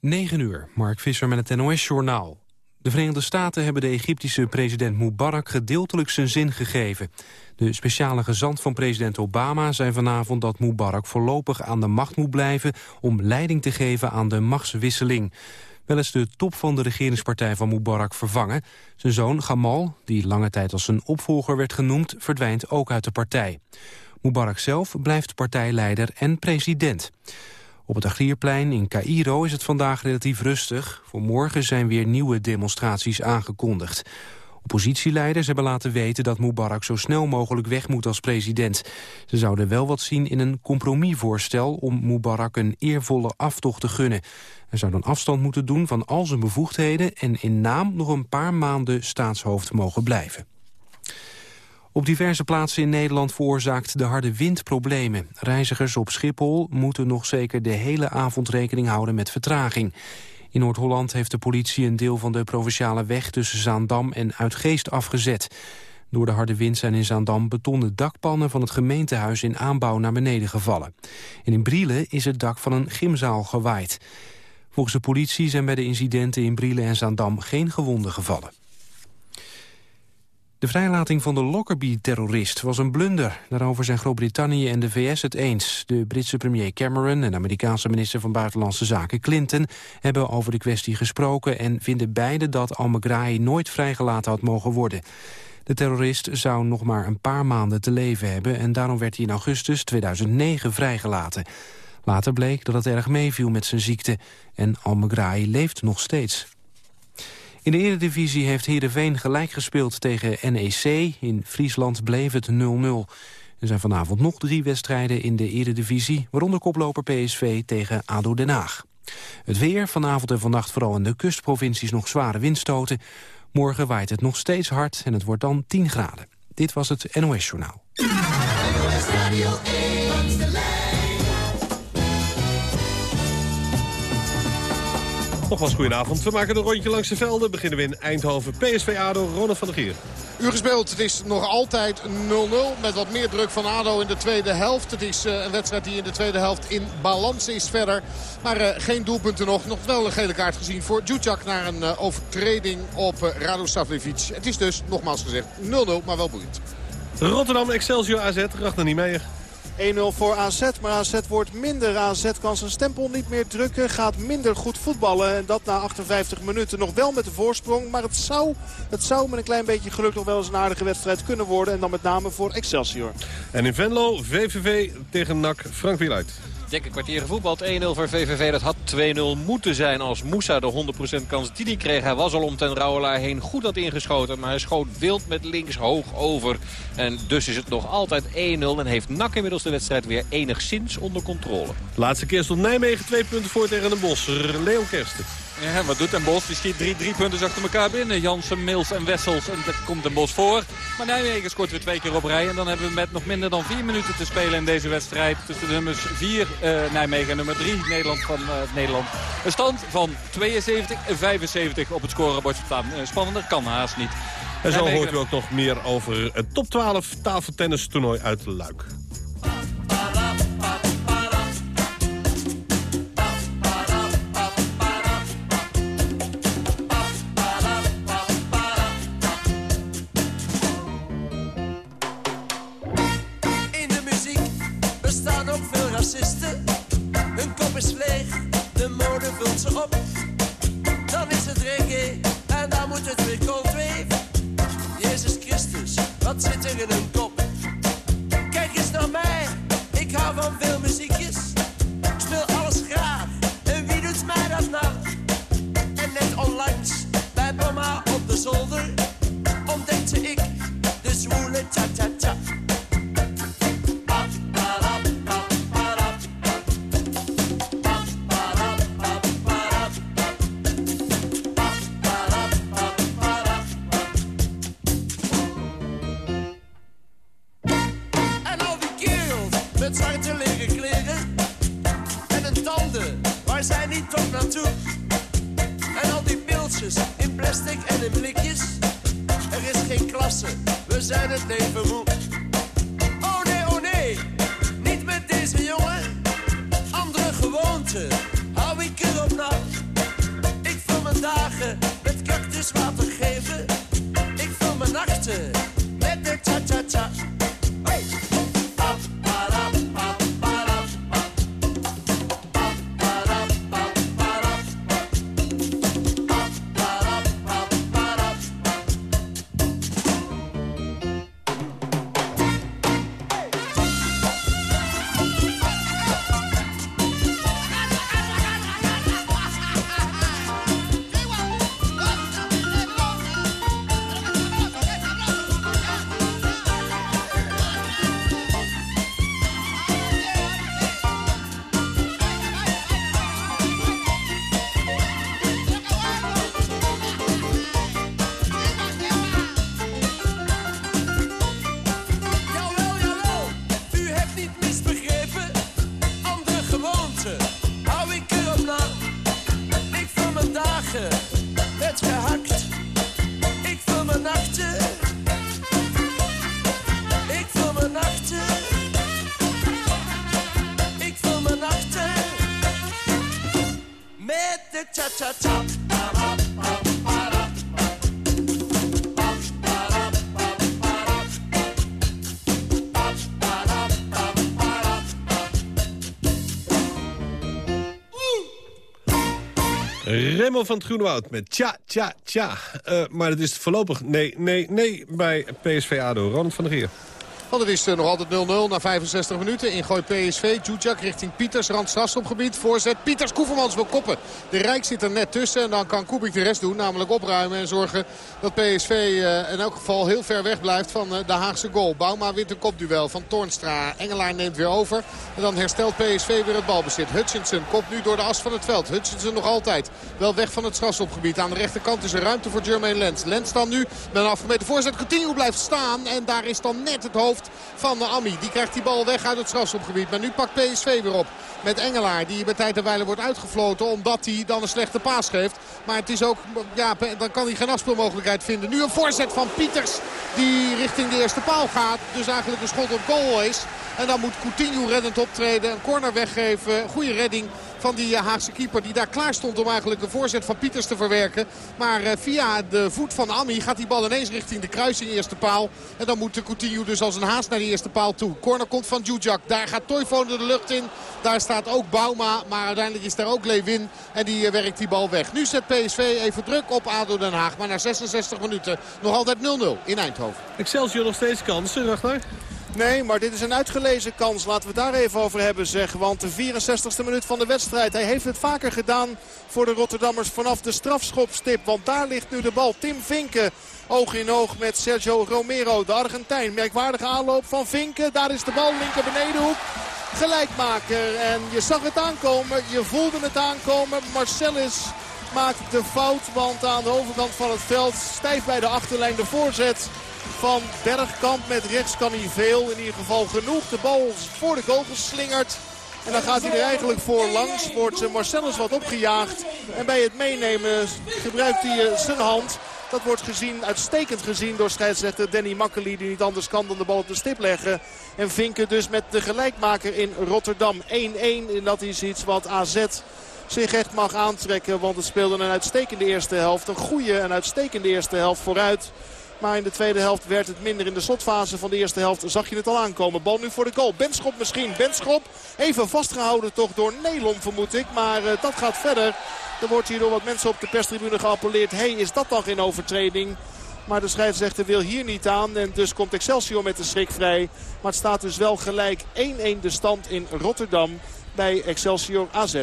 9 uur, Mark Visser met het NOS-journaal. De Verenigde Staten hebben de Egyptische president Mubarak gedeeltelijk zijn zin gegeven. De speciale gezant van president Obama zei vanavond dat Mubarak voorlopig aan de macht moet blijven om leiding te geven aan de machtswisseling. Wel is de top van de regeringspartij van Mubarak vervangen. Zijn zoon Gamal, die lange tijd als zijn opvolger werd genoemd, verdwijnt ook uit de partij. Mubarak zelf blijft partijleider en president. Op het Agrierplein in Cairo is het vandaag relatief rustig. Voor morgen zijn weer nieuwe demonstraties aangekondigd. Oppositieleiders hebben laten weten dat Mubarak zo snel mogelijk weg moet als president. Ze zouden wel wat zien in een compromisvoorstel om Mubarak een eervolle aftocht te gunnen. Hij zou dan afstand moeten doen van al zijn bevoegdheden en in naam nog een paar maanden staatshoofd mogen blijven. Op diverse plaatsen in Nederland veroorzaakt de harde wind problemen. Reizigers op Schiphol moeten nog zeker de hele avond rekening houden met vertraging. In Noord-Holland heeft de politie een deel van de provinciale weg tussen Zaandam en Uitgeest afgezet. Door de harde wind zijn in Zaandam betonnen dakpannen van het gemeentehuis in aanbouw naar beneden gevallen. En in Brielen is het dak van een gymzaal gewaaid. Volgens de politie zijn bij de incidenten in Brielen en Zaandam geen gewonden gevallen. De vrijlating van de Lockerbie-terrorist was een blunder. Daarover zijn Groot-Brittannië en de VS het eens. De Britse premier Cameron en Amerikaanse minister van Buitenlandse Zaken Clinton... hebben over de kwestie gesproken en vinden beide dat al-Megrahi nooit vrijgelaten had mogen worden. De terrorist zou nog maar een paar maanden te leven hebben... en daarom werd hij in augustus 2009 vrijgelaten. Later bleek dat het erg meeviel met zijn ziekte en al-Megrahi leeft nog steeds. In de Eredivisie heeft Heerenveen gelijk gespeeld tegen NEC. In Friesland bleef het 0-0. Er zijn vanavond nog drie wedstrijden in de Eredivisie... waaronder koploper PSV tegen ADO Den Haag. Het weer, vanavond en vannacht vooral in de kustprovincies nog zware windstoten. Morgen waait het nog steeds hard en het wordt dan 10 graden. Dit was het NOS Journaal. Nogmaals goedenavond. We maken een rondje langs de velden. Beginnen we in Eindhoven. PSV ADO, Ronald van der Gier. Uur gespeeld. Het is nog altijd 0-0 met wat meer druk van ADO in de tweede helft. Het is uh, een wedstrijd die in de tweede helft in balans is verder. Maar uh, geen doelpunten nog. Nog wel een gele kaart gezien voor Djudjak naar een uh, overtreding op uh, Rado Savlevic. Het is dus, nogmaals gezegd, 0-0, maar wel boeiend. Rotterdam Excelsior AZ, Ragnar Niemeyer. 1-0 voor AZ, maar AZ wordt minder. AZ kan zijn stempel niet meer drukken, gaat minder goed voetballen. En dat na 58 minuten nog wel met de voorsprong. Maar het zou, het zou met een klein beetje geluk nog wel eens een aardige wedstrijd kunnen worden. En dan met name voor Excelsior. En in Venlo, VVV tegen NAC, Frank Wieluid. Dikke kwartier gevoetbald. 1-0 voor VVV. Dat had 2-0 moeten zijn als Moussa de 100% kans die hij kreeg. Hij was al om ten Rouwelaar heen goed had ingeschoten. Maar hij schoot wild met links hoog over. En dus is het nog altijd 1-0. En heeft NAC inmiddels de wedstrijd weer enigszins onder controle. Laatste keer stond Nijmegen twee punten voor tegen de Bos. Leon Kersten. Ja, wat doet Den Bos? Die schiet drie, drie punten achter elkaar binnen. Jansen, Mils en Wessels. En dat komt Den Bos voor. Maar Nijmegen scoort weer twee keer op rij. En dan hebben we met nog minder dan vier minuten te spelen in deze wedstrijd. Tussen de nummers 4 uh, Nijmegen en nummer 3 Nederland van uh, Nederland. Een stand van 72 en 75 op het scorebord staan. Uh, spannender kan haast niet. En zo Nijmegen... hoort u ook nog meer over het top 12 tafeltennis toernooi uit Luik. Van het Groenewoud met tja, tja, tja. Uh, maar het is voorlopig nee, nee, nee bij PSV ADO. Ronald van der Geer. Want het is nog altijd 0-0 na 65 minuten. Ingooi PSV. Jujak richting Pieters. Rand gebied. Voorzet. Pieters. Koevermans wil koppen. De Rijk zit er net tussen. En dan kan Kubik de rest doen. Namelijk opruimen en zorgen dat PSV uh, in elk geval heel ver weg blijft van uh, de Haagse goal. Bouma wint een kopduel van Toornstra. Engelaar neemt weer over. En dan herstelt PSV weer het balbezit. Hutchinson komt nu door de as van het veld. Hutchinson nog altijd wel weg van het strafschopgebied. Aan de rechterkant is er ruimte voor Jermaine Lens. Lens dan nu met een afgemeten voorzet. Coutinho blijft staan. En daar is dan net het hoofd van de Ami. Die krijgt die bal weg uit het strafschopgebied. Maar nu pakt PSV weer op met Engelaar. Die bij tijd en wijle wordt uitgefloten omdat hij dan een slechte paas geeft. Maar het is ook, ja, dan kan hij geen afspeelmogelijkheid vinden. Nu een voorzet van Pieters die richting de eerste paal gaat. Dus eigenlijk een schot op goal is. En dan moet Coutinho reddend optreden. Een corner weggeven. Goede redding van die eh, Haagse keeper. Die daar klaar stond om eigenlijk de voorzet van Pieters te verwerken. Maar eh, via de voet van Ami gaat die bal ineens richting de kruising eerste paal. En dan moet Coutinho dus als een haas naar die eerste paal toe. Corner komt van Djudjak. Daar gaat Toivonen de lucht in. Daar staat ook Bauma. Maar uiteindelijk is daar ook Lewin. En die eh, werkt die bal weg. Nu zet PSV even druk op ADO Den Haag. Maar na 66 minuten nog altijd 0-0 in Eindhoven. Excelsior nog steeds kansen, Ragnar? Nee, maar dit is een uitgelezen kans. Laten we daar even over hebben, zeg. Want de 64ste minuut van de wedstrijd. Hij heeft het vaker gedaan voor de Rotterdammers vanaf de strafschopstip. Want daar ligt nu de bal. Tim Vinken oog in oog met Sergio Romero, de Argentijn. Merkwaardige aanloop van Vinken. Daar is de bal, linker benedenhoek. Gelijkmaker. En je zag het aankomen, je voelde het aankomen. Marcellus maakt de fout, want aan de overkant van het veld stijf bij de achterlijn de voorzet van Bergkamp. Met rechts kan hij veel, in ieder geval genoeg. De bal voor de goal geslingerd. En dan gaat hij er eigenlijk voor langs. Wordt Marcellus wat opgejaagd. En bij het meenemen gebruikt hij eh, zijn hand. Dat wordt gezien, uitstekend gezien door scheidsrechter Danny Makkely. Die niet anders kan dan de bal op de stip leggen. En Vinken dus met de gelijkmaker in Rotterdam 1-1. En dat is iets wat AZ zich echt mag aantrekken. Want het speelde een uitstekende eerste helft. Een goede en uitstekende eerste helft vooruit. Maar in de tweede helft werd het minder. In de slotfase van de eerste helft zag je het al aankomen. Bal nu voor de goal. Benschop misschien. Benschop even vastgehouden toch door Nelon vermoed ik. Maar uh, dat gaat verder. Er wordt hier door wat mensen op de perstribune geappelleerd. hey, is dat dan geen overtreding? Maar de scheidsrechter wil hier niet aan. En dus komt Excelsior met de schrik vrij. Maar het staat dus wel gelijk 1-1 de stand in Rotterdam bij Excelsior AZ.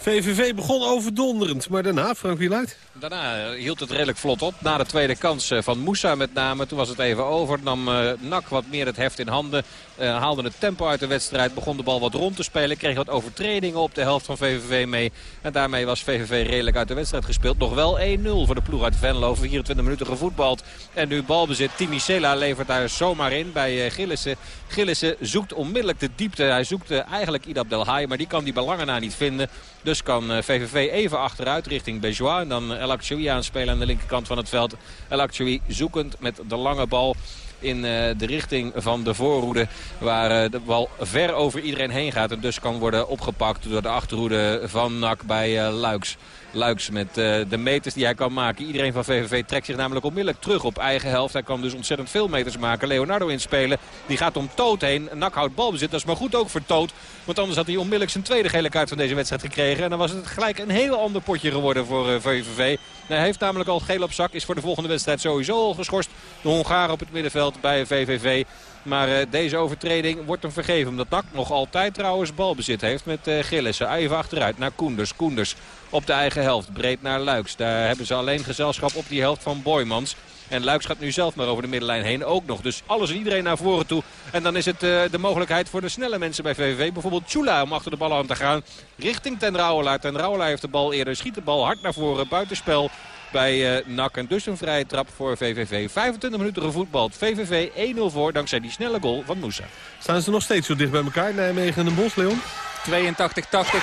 VVV begon overdonderend, maar daarna, Frank Wieluid? Daarna hield het redelijk vlot op. Na de tweede kans eh, van Moussa met name. Toen was het even over. Nam uh, Nak wat meer het heft in handen. Uh, haalde het tempo uit de wedstrijd. Begon de bal wat rond te spelen. Kreeg wat overtredingen op de helft van VVV mee. En daarmee was VVV redelijk uit de wedstrijd gespeeld. Nog wel 1-0 voor de ploeg uit Venlo. 24 minuten gevoetbald. En nu balbezit. Sela levert daar zomaar in bij Gillissen. Gillissen zoekt onmiddellijk de diepte. Hij zoekt eigenlijk Idab Delhaai. Maar die kan die belangen na niet vinden. Dus kan VVV even achteruit richting Bejois. En dan El Akshoui aanspelen aan de linkerkant van het veld. El Akshoui zoekend met de lange bal in de richting van de voorhoede. Waar de bal ver over iedereen heen gaat. En dus kan worden opgepakt door de achterhoede van NAC bij Luiks. Luiks met de meters die hij kan maken. Iedereen van VVV trekt zich namelijk onmiddellijk terug op eigen helft. Hij kan dus ontzettend veel meters maken. Leonardo inspelen. Die gaat om Toot heen. Nak houdt balbezit. Dat is maar goed ook voor Toot. Want anders had hij onmiddellijk zijn tweede gele kaart van deze wedstrijd gekregen. En dan was het gelijk een heel ander potje geworden voor VVV. Hij heeft namelijk al geel op zak. Is voor de volgende wedstrijd sowieso al geschorst. De Hongaren op het middenveld bij VVV. Maar uh, deze overtreding wordt hem vergeven. Omdat Nak nog altijd trouwens balbezit heeft met uh, Gillissen. Even achteruit naar Koenders. Koenders op de eigen helft. Breed naar Luiks. Daar hebben ze alleen gezelschap op die helft van Boymans. En Luiks gaat nu zelf maar over de middenlijn heen ook nog. Dus alles en iedereen naar voren toe. En dan is het uh, de mogelijkheid voor de snelle mensen bij VVV. Bijvoorbeeld Chula om achter de bal aan te gaan. Richting Ten Rouwelaar. Ten Rouwelaar heeft de bal eerder. Schiet de bal hard naar voren. Buitenspel bij uh, NAC. En dus een vrije trap voor VVV. 25 minuten gevoetbald. VVV 1-0 voor dankzij die snelle goal van Moussa. Staan ze nog steeds zo dicht bij elkaar, Nijmegen en de Bos, Leon? 82-80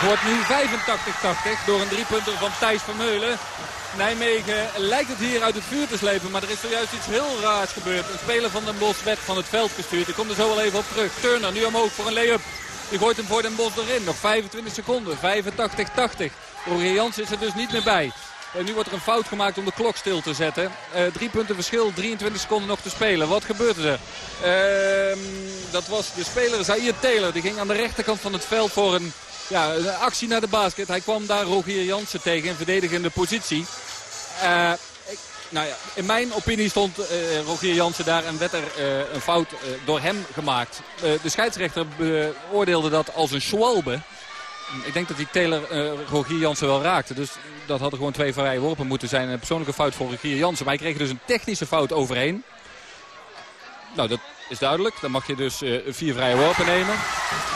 wordt nu 85-80 door een driepunter van Thijs Vermeulen. Nijmegen lijkt het hier uit het vuur te slepen, maar er is zojuist iets heel raars gebeurd. Een speler van Den Bosch werd van het veld gestuurd. Ik kom er zo wel even op terug. Turner nu omhoog voor een lay-up. Die gooit hem voor Den Bosch erin. Nog 25 seconden. 85-80. Rogier Jans is er dus niet meer bij. En nu wordt er een fout gemaakt om de klok stil te zetten. Uh, drie punten verschil, 23 seconden nog te spelen. Wat gebeurde er? Uh, dat was de speler Zaire Taylor. Die ging aan de rechterkant van het veld voor een, ja, een actie naar de basket. Hij kwam daar Rogier Jansen tegen in verdedigende positie. Uh, ik, nou ja, in mijn opinie stond Rogier Jansen daar en werd er een fout door hem gemaakt. de scheidsrechter beoordeelde dat als een schwalbe. Ik denk dat die Taylor Rogier Jansen wel raakte. Dus dat hadden gewoon twee vrije worpen moeten zijn. Een persoonlijke fout voor Rogier Jansen. Maar hij kreeg dus een technische fout overheen. Nou, dat is duidelijk. Dan mag je dus uh, vier vrije worpen nemen.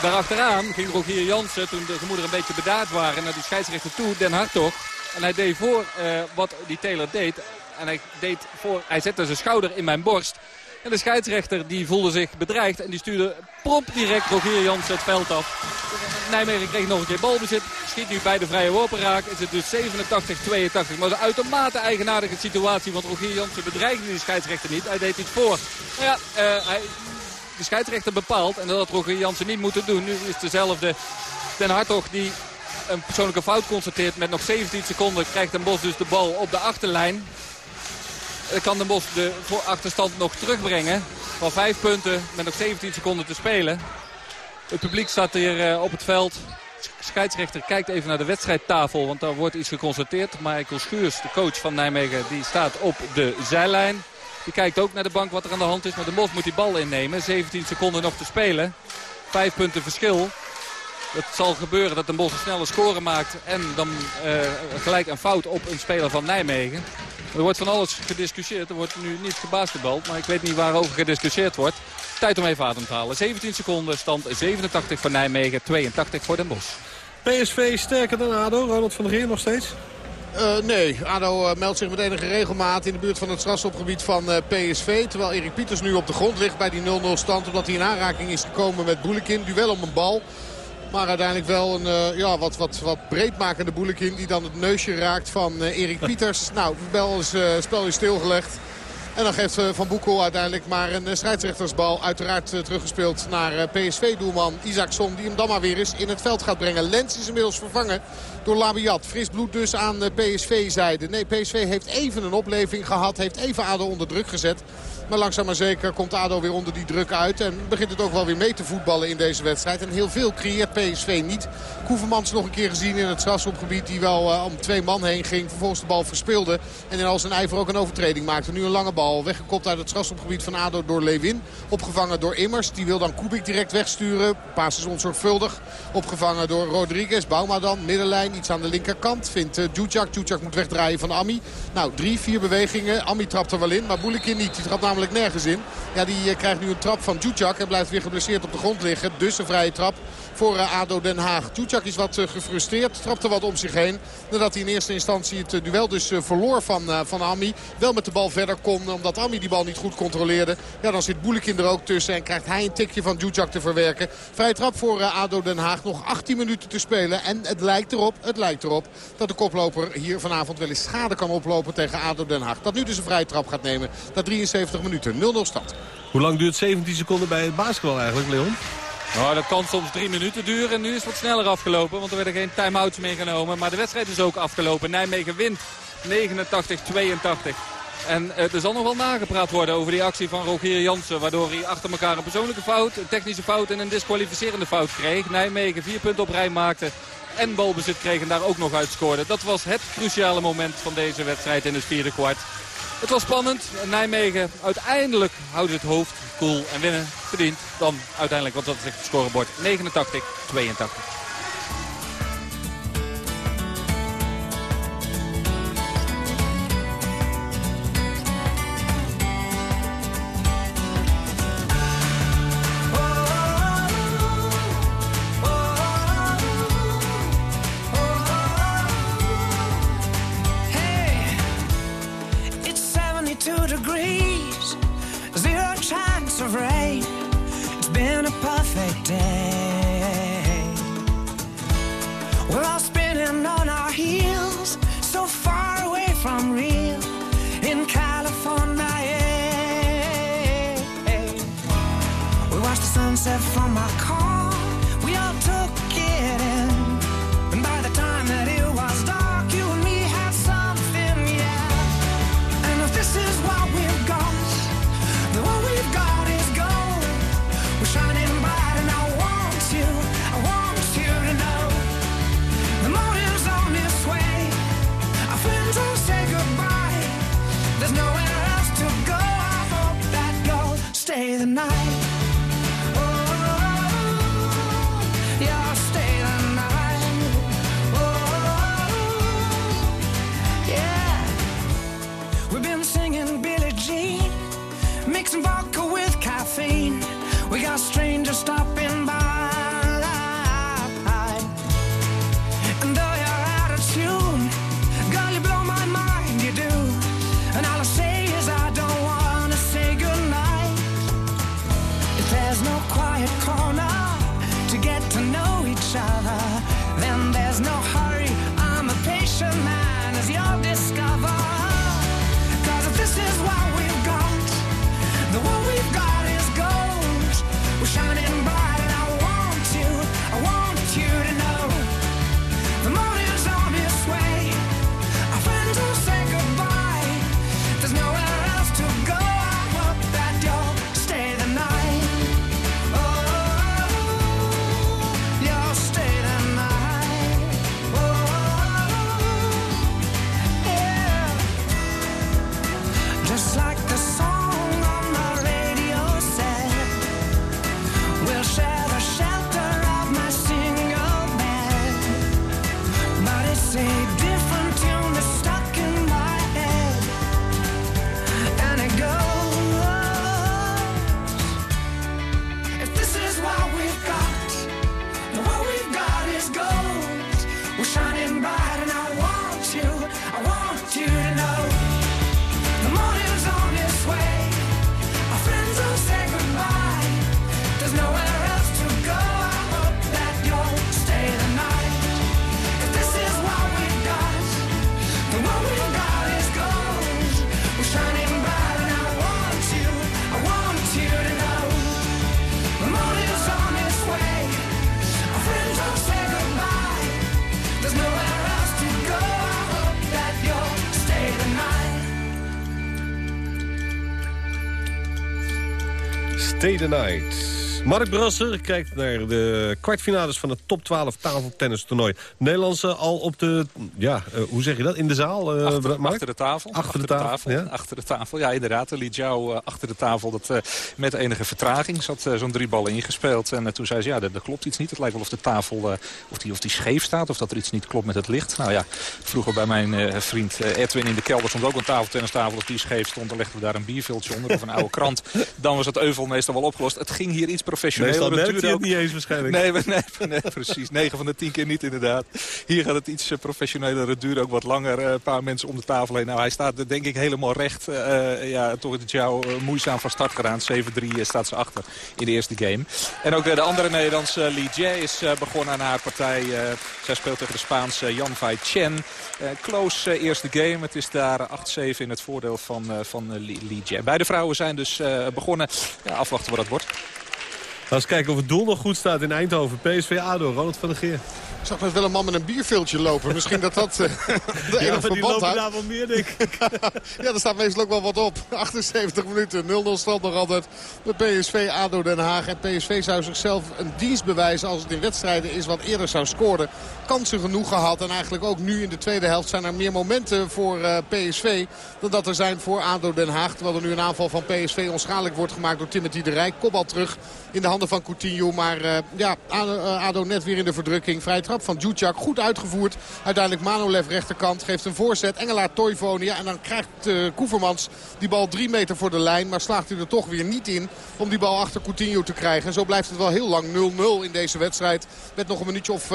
Daarachteraan ging Rogier Jansen, toen de gemoederen een beetje bedaard waren... naar die scheidsrechter toe, Den Hartog. En hij deed voor uh, wat die Taylor deed. En hij, deed voor, hij zette zijn schouder in mijn borst. En de scheidsrechter die voelde zich bedreigd en die stuurde prompt direct Rogier Jansen het veld af. Nijmegen kreeg nog een keer balbezit. Schiet nu bij de vrije worpen raak. Is het dus 87-82. Maar een uitermate eigenaardige situatie. Want Rogier Jansen bedreigde die scheidsrechter niet. Hij deed iets voor. Nou ja, uh, hij, de scheidsrechter bepaalt. En dat had Rogier Jansen niet moeten doen. Nu is dezelfde Den Hartog die een persoonlijke fout constateert. Met nog 17 seconden krijgt Den Bos dus de bal op de achterlijn. Kan Den Bos de achterstand nog terugbrengen. Van 5 punten met nog 17 seconden te spelen. Het publiek staat hier uh, op het veld. Scheidsrechter kijkt even naar de wedstrijdtafel, want daar wordt iets geconstateerd. Michael Schuurs, de coach van Nijmegen, die staat op de zijlijn. Die kijkt ook naar de bank wat er aan de hand is. Maar de Bos moet die bal innemen. 17 seconden nog te spelen. Vijf punten verschil. Het zal gebeuren dat de Bos een snelle score maakt. En dan uh, gelijk een fout op een speler van Nijmegen. Er wordt van alles gediscussieerd. Er wordt nu niet gebasketbald. Maar ik weet niet waarover gediscussieerd wordt. Tijd om even adem te halen. 17 seconden, stand 87 voor Nijmegen, 82 voor Den Bosch. PSV sterker dan ADO, Ronald van der Geer nog steeds? Uh, nee, ADO uh, meldt zich met enige regelmaat in de buurt van het strafschopgebied van uh, PSV. Terwijl Erik Pieters nu op de grond ligt bij die 0-0 stand. Omdat hij in aanraking is gekomen met Boelekin. Duel om een bal. Maar uiteindelijk wel een uh, ja, wat, wat, wat breedmakende Boelekin die dan het neusje raakt van uh, Erik Pieters. nou, het spel is, uh, spel is stilgelegd. En dan geeft Van Boekel uiteindelijk maar een scheidsrechtersbal. Uiteraard teruggespeeld naar PSV-doelman Isaacson. Die hem dan maar weer eens in het veld gaat brengen. Lens is inmiddels vervangen door Labiat. Fris bloed dus aan PSV-zijde. Nee, PSV heeft even een opleving gehad. Heeft even ADO onder druk gezet. Maar langzaam maar zeker komt ADO weer onder die druk uit. En begint het ook wel weer mee te voetballen in deze wedstrijd. En heel veel creëert PSV niet. Koevermans nog een keer gezien in het strafschopgebied. Die wel uh, om twee man heen ging. Vervolgens de bal verspeelde. En in al zijn ijver ook een overtreding maakte. Nu een lange bal. Weggekopt uit het strafschopgebied van ADO door Lewin. Opgevangen door Immers. Die wil dan Kubik direct wegsturen. Paas is onzorgvuldig. Opgevangen door Rodriguez. Bouma dan. Middenlijn. Iets aan de linkerkant. Vindt uh, Djudjak. Djudjak moet wegdraaien van Ami. Nou, drie, vier bewegingen. Ami trapt er wel in. Maar Boulikin niet. Die trapt namelijk nergens in. Ja, die uh, krijgt nu een trap van Djudjak. En blijft weer geblesseerd op de grond liggen. Dus een vrije trap voor uh, ADO Den Haag. Djudjak is wat uh, gefrustreerd. Trapte wat om zich heen. Nadat hij in eerste instantie het duel dus verloor van, van Ami. Wel met de bal verder kon. Omdat Ami die bal niet goed controleerde. Ja, dan zit Boulikin er ook tussen. En krijgt hij een tikje van Djudjak te verwerken. Vrije trap voor ADO Den Haag. Nog 18 minuten te spelen. En het lijkt erop, het lijkt erop dat de koploper hier vanavond wel eens schade kan oplopen tegen ADO Den Haag. Dat nu dus een vrije trap gaat nemen. Na 73 minuten. 0-0 stand. Hoe lang duurt 17 seconden bij het basketbal eigenlijk, Leon? Nou, dat kan soms drie minuten duren. Nu is het wat sneller afgelopen, want er werden geen time-outs meegenomen. Maar de wedstrijd is ook afgelopen. Nijmegen wint 89-82. En uh, er zal nog wel nagepraat worden over die actie van Rogier Jansen. Waardoor hij achter elkaar een persoonlijke fout, een technische fout en een disqualificerende fout kreeg. Nijmegen vier punten op rij maakte en balbezit kreeg en daar ook nog uitscoorde. Dat was het cruciale moment van deze wedstrijd in het vierde kwart. Het was spannend. Nijmegen uiteindelijk houdt het hoofd cool en winnen verdient. Dan uiteindelijk, want dat is het scorebord, 89-82. Stay the night. Mark Brasser kijkt naar de kwartfinales van het top 12 tafeltennistoernooi. Nederlandse al op de, ja, eh, hoe zeg je dat, in de zaal, eh, Achter, Mark? achter de tafel. Achter de tafel, ja. Achter de tafel, ja inderdaad. Li Jiao eh, achter de tafel dat, met enige vertraging. Zat zo'n drie ballen ingespeeld. En toen zei ze, ja, er, er klopt iets niet. Het lijkt wel of de tafel of die, of die scheef staat. Of dat er iets niet klopt met het licht. Nou ja, vroeger bij mijn vriend Edwin in de kelder stond ook een tafeltennistafel. Als die scheef stond, dan legden we daar een bierviltje onder of een oude krant. Dan was het euvel meestal wel opgelost. Het ging hier iets Het merkt hij het ook- niet eens waarschijnlijk. Nee, nee, nee, precies. 9 van de 10 keer niet inderdaad. Hier gaat het iets eh, professioneler. Het duurt ook wat langer. Eh, Een paar mensen om de tafel heen. Nou, hij staat er denk ik helemaal recht. Eh, ja, toch is jou uh, moeizaam van start gedaan. 7-3 eh, staat ze achter in de eerste game. En ook de andere Nederlandse Li Jie is begonnen aan haar partij. Eh, zij speelt tegen de Spaanse Jan Vai Chen. Close eerste game. Het is daar 8-7 in het voordeel van, van Jie. Beide vrouwen zijn dus begonnen. Ja, afwachten wat dat wordt. Laten we kijken of het doel nog goed staat in Eindhoven. PSV ADO, Ronald van der Geer. Ik zag net wel een man met een bierviltje lopen. Misschien dat dat eh, de Ja, die lopen houdt. daar wel meer, denk ik. Ja, er staat meestal ook wel wat op. 78 minuten, 0-0 stand nog altijd met PSV, ADO Den Haag. En PSV zou zichzelf een dienst bewijzen als het in wedstrijden is wat eerder zou scoren. Kansen genoeg gehad en eigenlijk ook nu in de tweede helft zijn er meer momenten voor eh, PSV dan dat er zijn voor ADO Den Haag. Terwijl er nu een aanval van PSV onschadelijk wordt gemaakt door Timothy de Rijk. Kopbal terug in de handen van Coutinho. Maar eh, ja, ADO, eh, ADO net weer in de verdrukking. Vrije trap van Djudjak, goed uitgevoerd. Uiteindelijk Manolev rechterkant geeft een voorzet. Engelaar Toivonen. Ja, en dan krijgt eh Koevermans die bal drie meter voor de lijn. Maar slaagt hij er toch weer niet in om die bal achter Coutinho te krijgen. En zo blijft het wel heel lang 0-0 in deze wedstrijd. Met nog een minuutje of...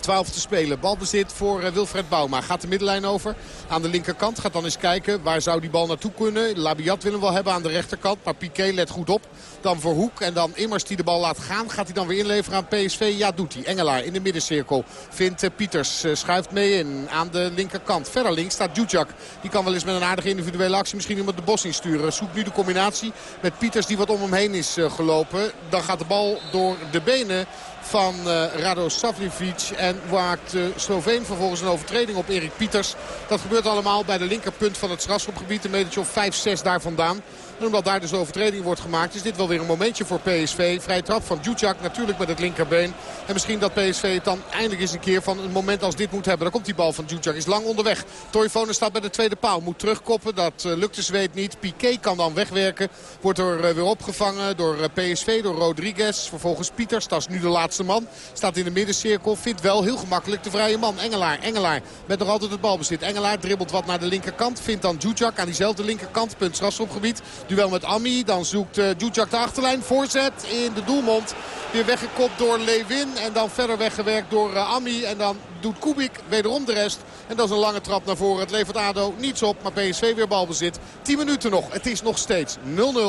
12 te spelen. Balbezit voor eh, Wilfred Bouma. Gaat de middenlijn over aan de linkerkant. Gaat dan eens kijken waar zou die bal naartoe kunnen. Labiat willen we wel hebben aan de rechterkant. Maar Piqué let goed op. Dan voor Hoek. En dan Immers die de bal laat gaan. Gaat hij dan weer inleveren aan PSV? Ja, doet hij. Engelaar in de middencirkel. Vindt eh, Pieters. eh, schuift mee in aan de linkerkant. Verder links staat Djudjak. Die kan wel eens met een aardige individuele actie misschien iemand de bos insturen. Zoekt nu de combinatie met Pieters die wat om hem heen is gelopen. Dan gaat de bal door de benen van eh Rado Savljevic. En maakt uh, Sloveen vervolgens een overtreding op Erik Pieters. Dat gebeurt allemaal bij de linkerpunt van het strafschopgebied. Een metertje of 5-6 daar vandaan. En omdat daar dus overtreding wordt gemaakt is dit wel weer een momentje voor PSV. Vrije trap van Djudjak natuurlijk met het linkerbeen. En misschien dat PSV het dan eindelijk eens een keer van een moment als dit moet hebben. Dan komt die bal van Djudjak. Is lang onderweg. Toivonen staat bij de tweede paal. Moet terugkoppen. Dat uh, lukt de Zweed niet. Piqué kan dan wegwerken. Wordt er uh, weer opgevangen door uh, PSV. Door Rodriguez. Vervolgens Pieters. Dat is nu de laatste man. Staat in de middencirkel. Vindt wel heel gemakkelijk de vrije man. Engelaar. Engelaar met nog altijd het balbezit. Engelaar dribbelt wat naar de linkerkant. Vindt dan Djudjak aan diezelfde linkerkant. Punt strafschopgebied. Duel met Ami. Dan zoekt uh, de achterlijn. Voorzet in de doelmond. Weer weggekopt door Lewin. En dan verder weggewerkt door uh, Ami. En dan doet Kubik wederom de rest. En dat is een lange trap naar voren. Het levert ADO niets op. Maar PSV weer balbezit. 10 minuten nog. Het is nog steeds 0-0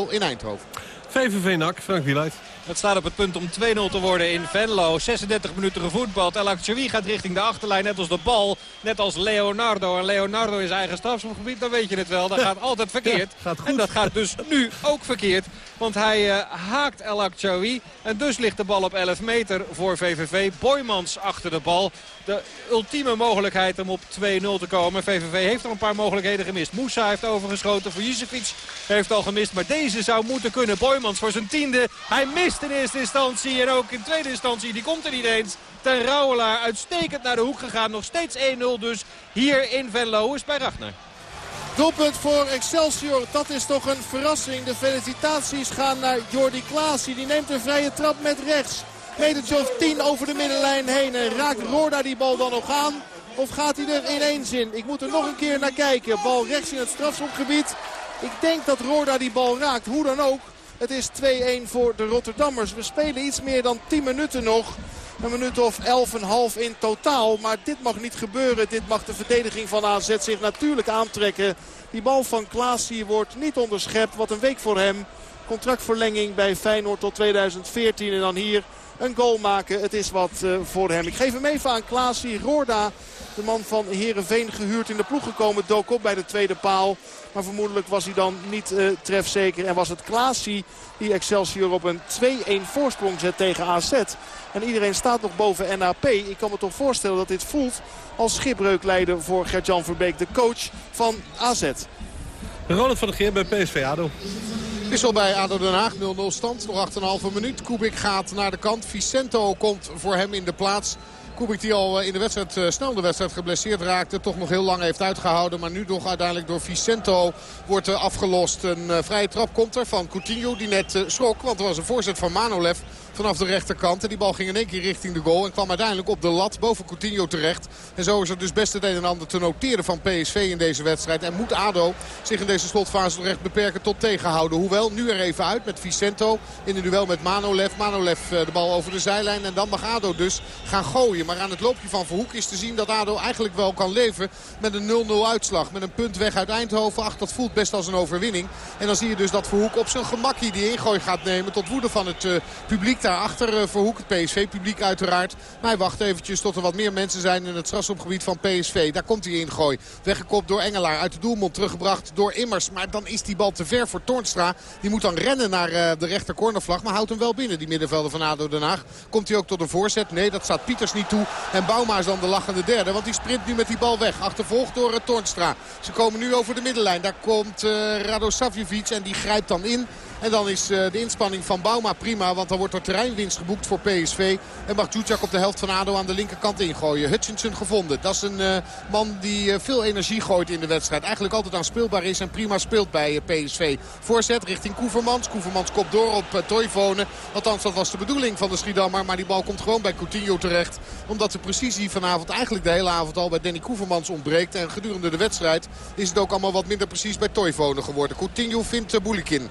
in Eindhoven. VVV NAC, Frank Wieluid. Het staat op het punt om 2-0 te worden in Venlo. 36 minuten gevoetbald. El Akshawi gaat richting de achterlijn. Net als de bal. Net als Leonardo. En Leonardo zijn eigen strafschopgebied. Dan weet je het wel. Dat gaat altijd verkeerd. Ja, gaat goed. En dat gaat dus nu ook verkeerd. Want hij uh, haakt El Akshawi. En dus ligt de bal op 11 meter voor VVV. Boymans achter de bal. De ultieme mogelijkheid om op 2-0 te komen. VVV heeft er een paar mogelijkheden gemist. Moussa heeft overgeschoten. Voor Jusevic heeft al gemist. Maar deze zou moeten kunnen. Boymans voor zijn tiende. Hij mist in eerste instantie. En ook in tweede instantie. Die komt er niet eens. Ten Rauwelaar uitstekend naar de hoek gegaan. Nog steeds 1-0 dus hier in Venlo. Is bij Ragnar. Doelpunt voor Excelsior. Dat is toch een verrassing. De felicitaties gaan naar Jordi Klaasie. Die neemt een vrije trap met rechts. Metertje of 10 over de middenlijn heen. En raakt Roorda die bal dan nog aan? Of gaat hij er ineens in? Ik moet er nog een keer naar kijken. Bal rechts in het strafschopgebied. Ik denk dat Roorda die bal raakt. Hoe dan ook. Het is 2-1 voor de Rotterdammers. We spelen iets meer dan 10 minuten nog. Een minuut of 11,5 in totaal. Maar dit mag niet gebeuren. Dit mag de verdediging van AZ zich natuurlijk aantrekken. Die bal van Klaas hier wordt niet onderschept. Wat een week voor hem. Contractverlenging bij Feyenoord tot 2014. En dan hier een goal maken. Het is wat uh, voor hem. Ik geef hem even aan Klaasie. Roorda, de man van Herenveen gehuurd in de ploeg gekomen, dook op bij de tweede paal. Maar vermoedelijk was hij dan niet uh, trefzeker. En was het Klaasie die Excelsior op een 2-1 voorsprong zet tegen AZ. En iedereen staat nog boven NAP. Ik kan me toch voorstellen dat dit voelt als schipbreuk leiden voor Gert-Jan Verbeek, de coach van AZ. Ronald van der Geer bij PSV ADO. Wissel bij ADO Den Haag, 0-0 stand. Nog 8,5 minuut. Kubik gaat naar de kant. Vicento komt voor hem in de plaats. Kubik die al in de wedstrijd, uh, snel de wedstrijd geblesseerd raakte. Toch nog heel lang heeft uitgehouden. Maar nu toch uiteindelijk door Vicento wordt uh, afgelost. Een vrije trap komt er van Coutinho die net schrok. Want er was een voorzet van Manolev vanaf de rechterkant. En die bal ging in één keer richting de goal. En kwam uiteindelijk op de lat boven Coutinho terecht. En zo is er dus best het een en ander te noteren van PSV in deze wedstrijd. En moet ADO zich in deze slotfase nog echt beperken tot tegenhouden. Hoewel, nu er even uit met Vicento in een duel met Manolev. Manolev de bal over de zijlijn. En dan mag ADO dus gaan gooien. Maar aan het loopje van Verhoek is te zien dat ADO eigenlijk wel kan leven met een 0-0 uitslag. Met een punt weg uit Eindhoven. Ach, dat voelt best als een overwinning. En dan zie je dus dat Verhoek op zijn gemakkie die ingooi gaat nemen. Tot woede van het uh, publiek daarachter uh, Verhoek. Het PSV-publiek uiteraard. Maar hij wacht eventjes tot er wat meer mensen zijn in het strafschopgebied van PSV. Daar komt hij ingooi. Weggekopt door Engelaar. Uit de doelmond teruggebracht door Immers. Maar dan is die bal te ver voor Toornstra. Die moet dan rennen naar uh, de rechter cornervlag. Maar houdt hem wel binnen, die middenvelder van ADO Den Haag. Komt hij ook tot een voorzet? Nee, dat staat Pieters niet toe. En Bouma is dan de lachende derde. Want die sprint nu met die bal weg. Achtervolgd door uh, Toornstra. Ze komen nu over de middenlijn. Daar komt Rado Savjevic en die grijpt dan in. En dan is uh, de inspanning van Bouma prima. Want dan wordt er terreinwinst geboekt voor PSV. En mag Djudjak op de helft van ADO aan de linkerkant ingooien. Hutchinson gevonden. Dat is een uh, man die uh, veel energie gooit in de wedstrijd. Eigenlijk altijd aanspeelbaar is en prima speelt bij PSV. Voorzet richting Koevermans. Koevermans kopt door op Toivonen. Althans, dat was de bedoeling van de Schiedammer. Maar die bal komt gewoon bij Coutinho terecht. Omdat de precisie vanavond eigenlijk de hele avond al bij Danny Koevermans ontbreekt. En gedurende de wedstrijd is het ook allemaal wat minder precies bij Toivonen geworden. Coutinho vindt Boulikin.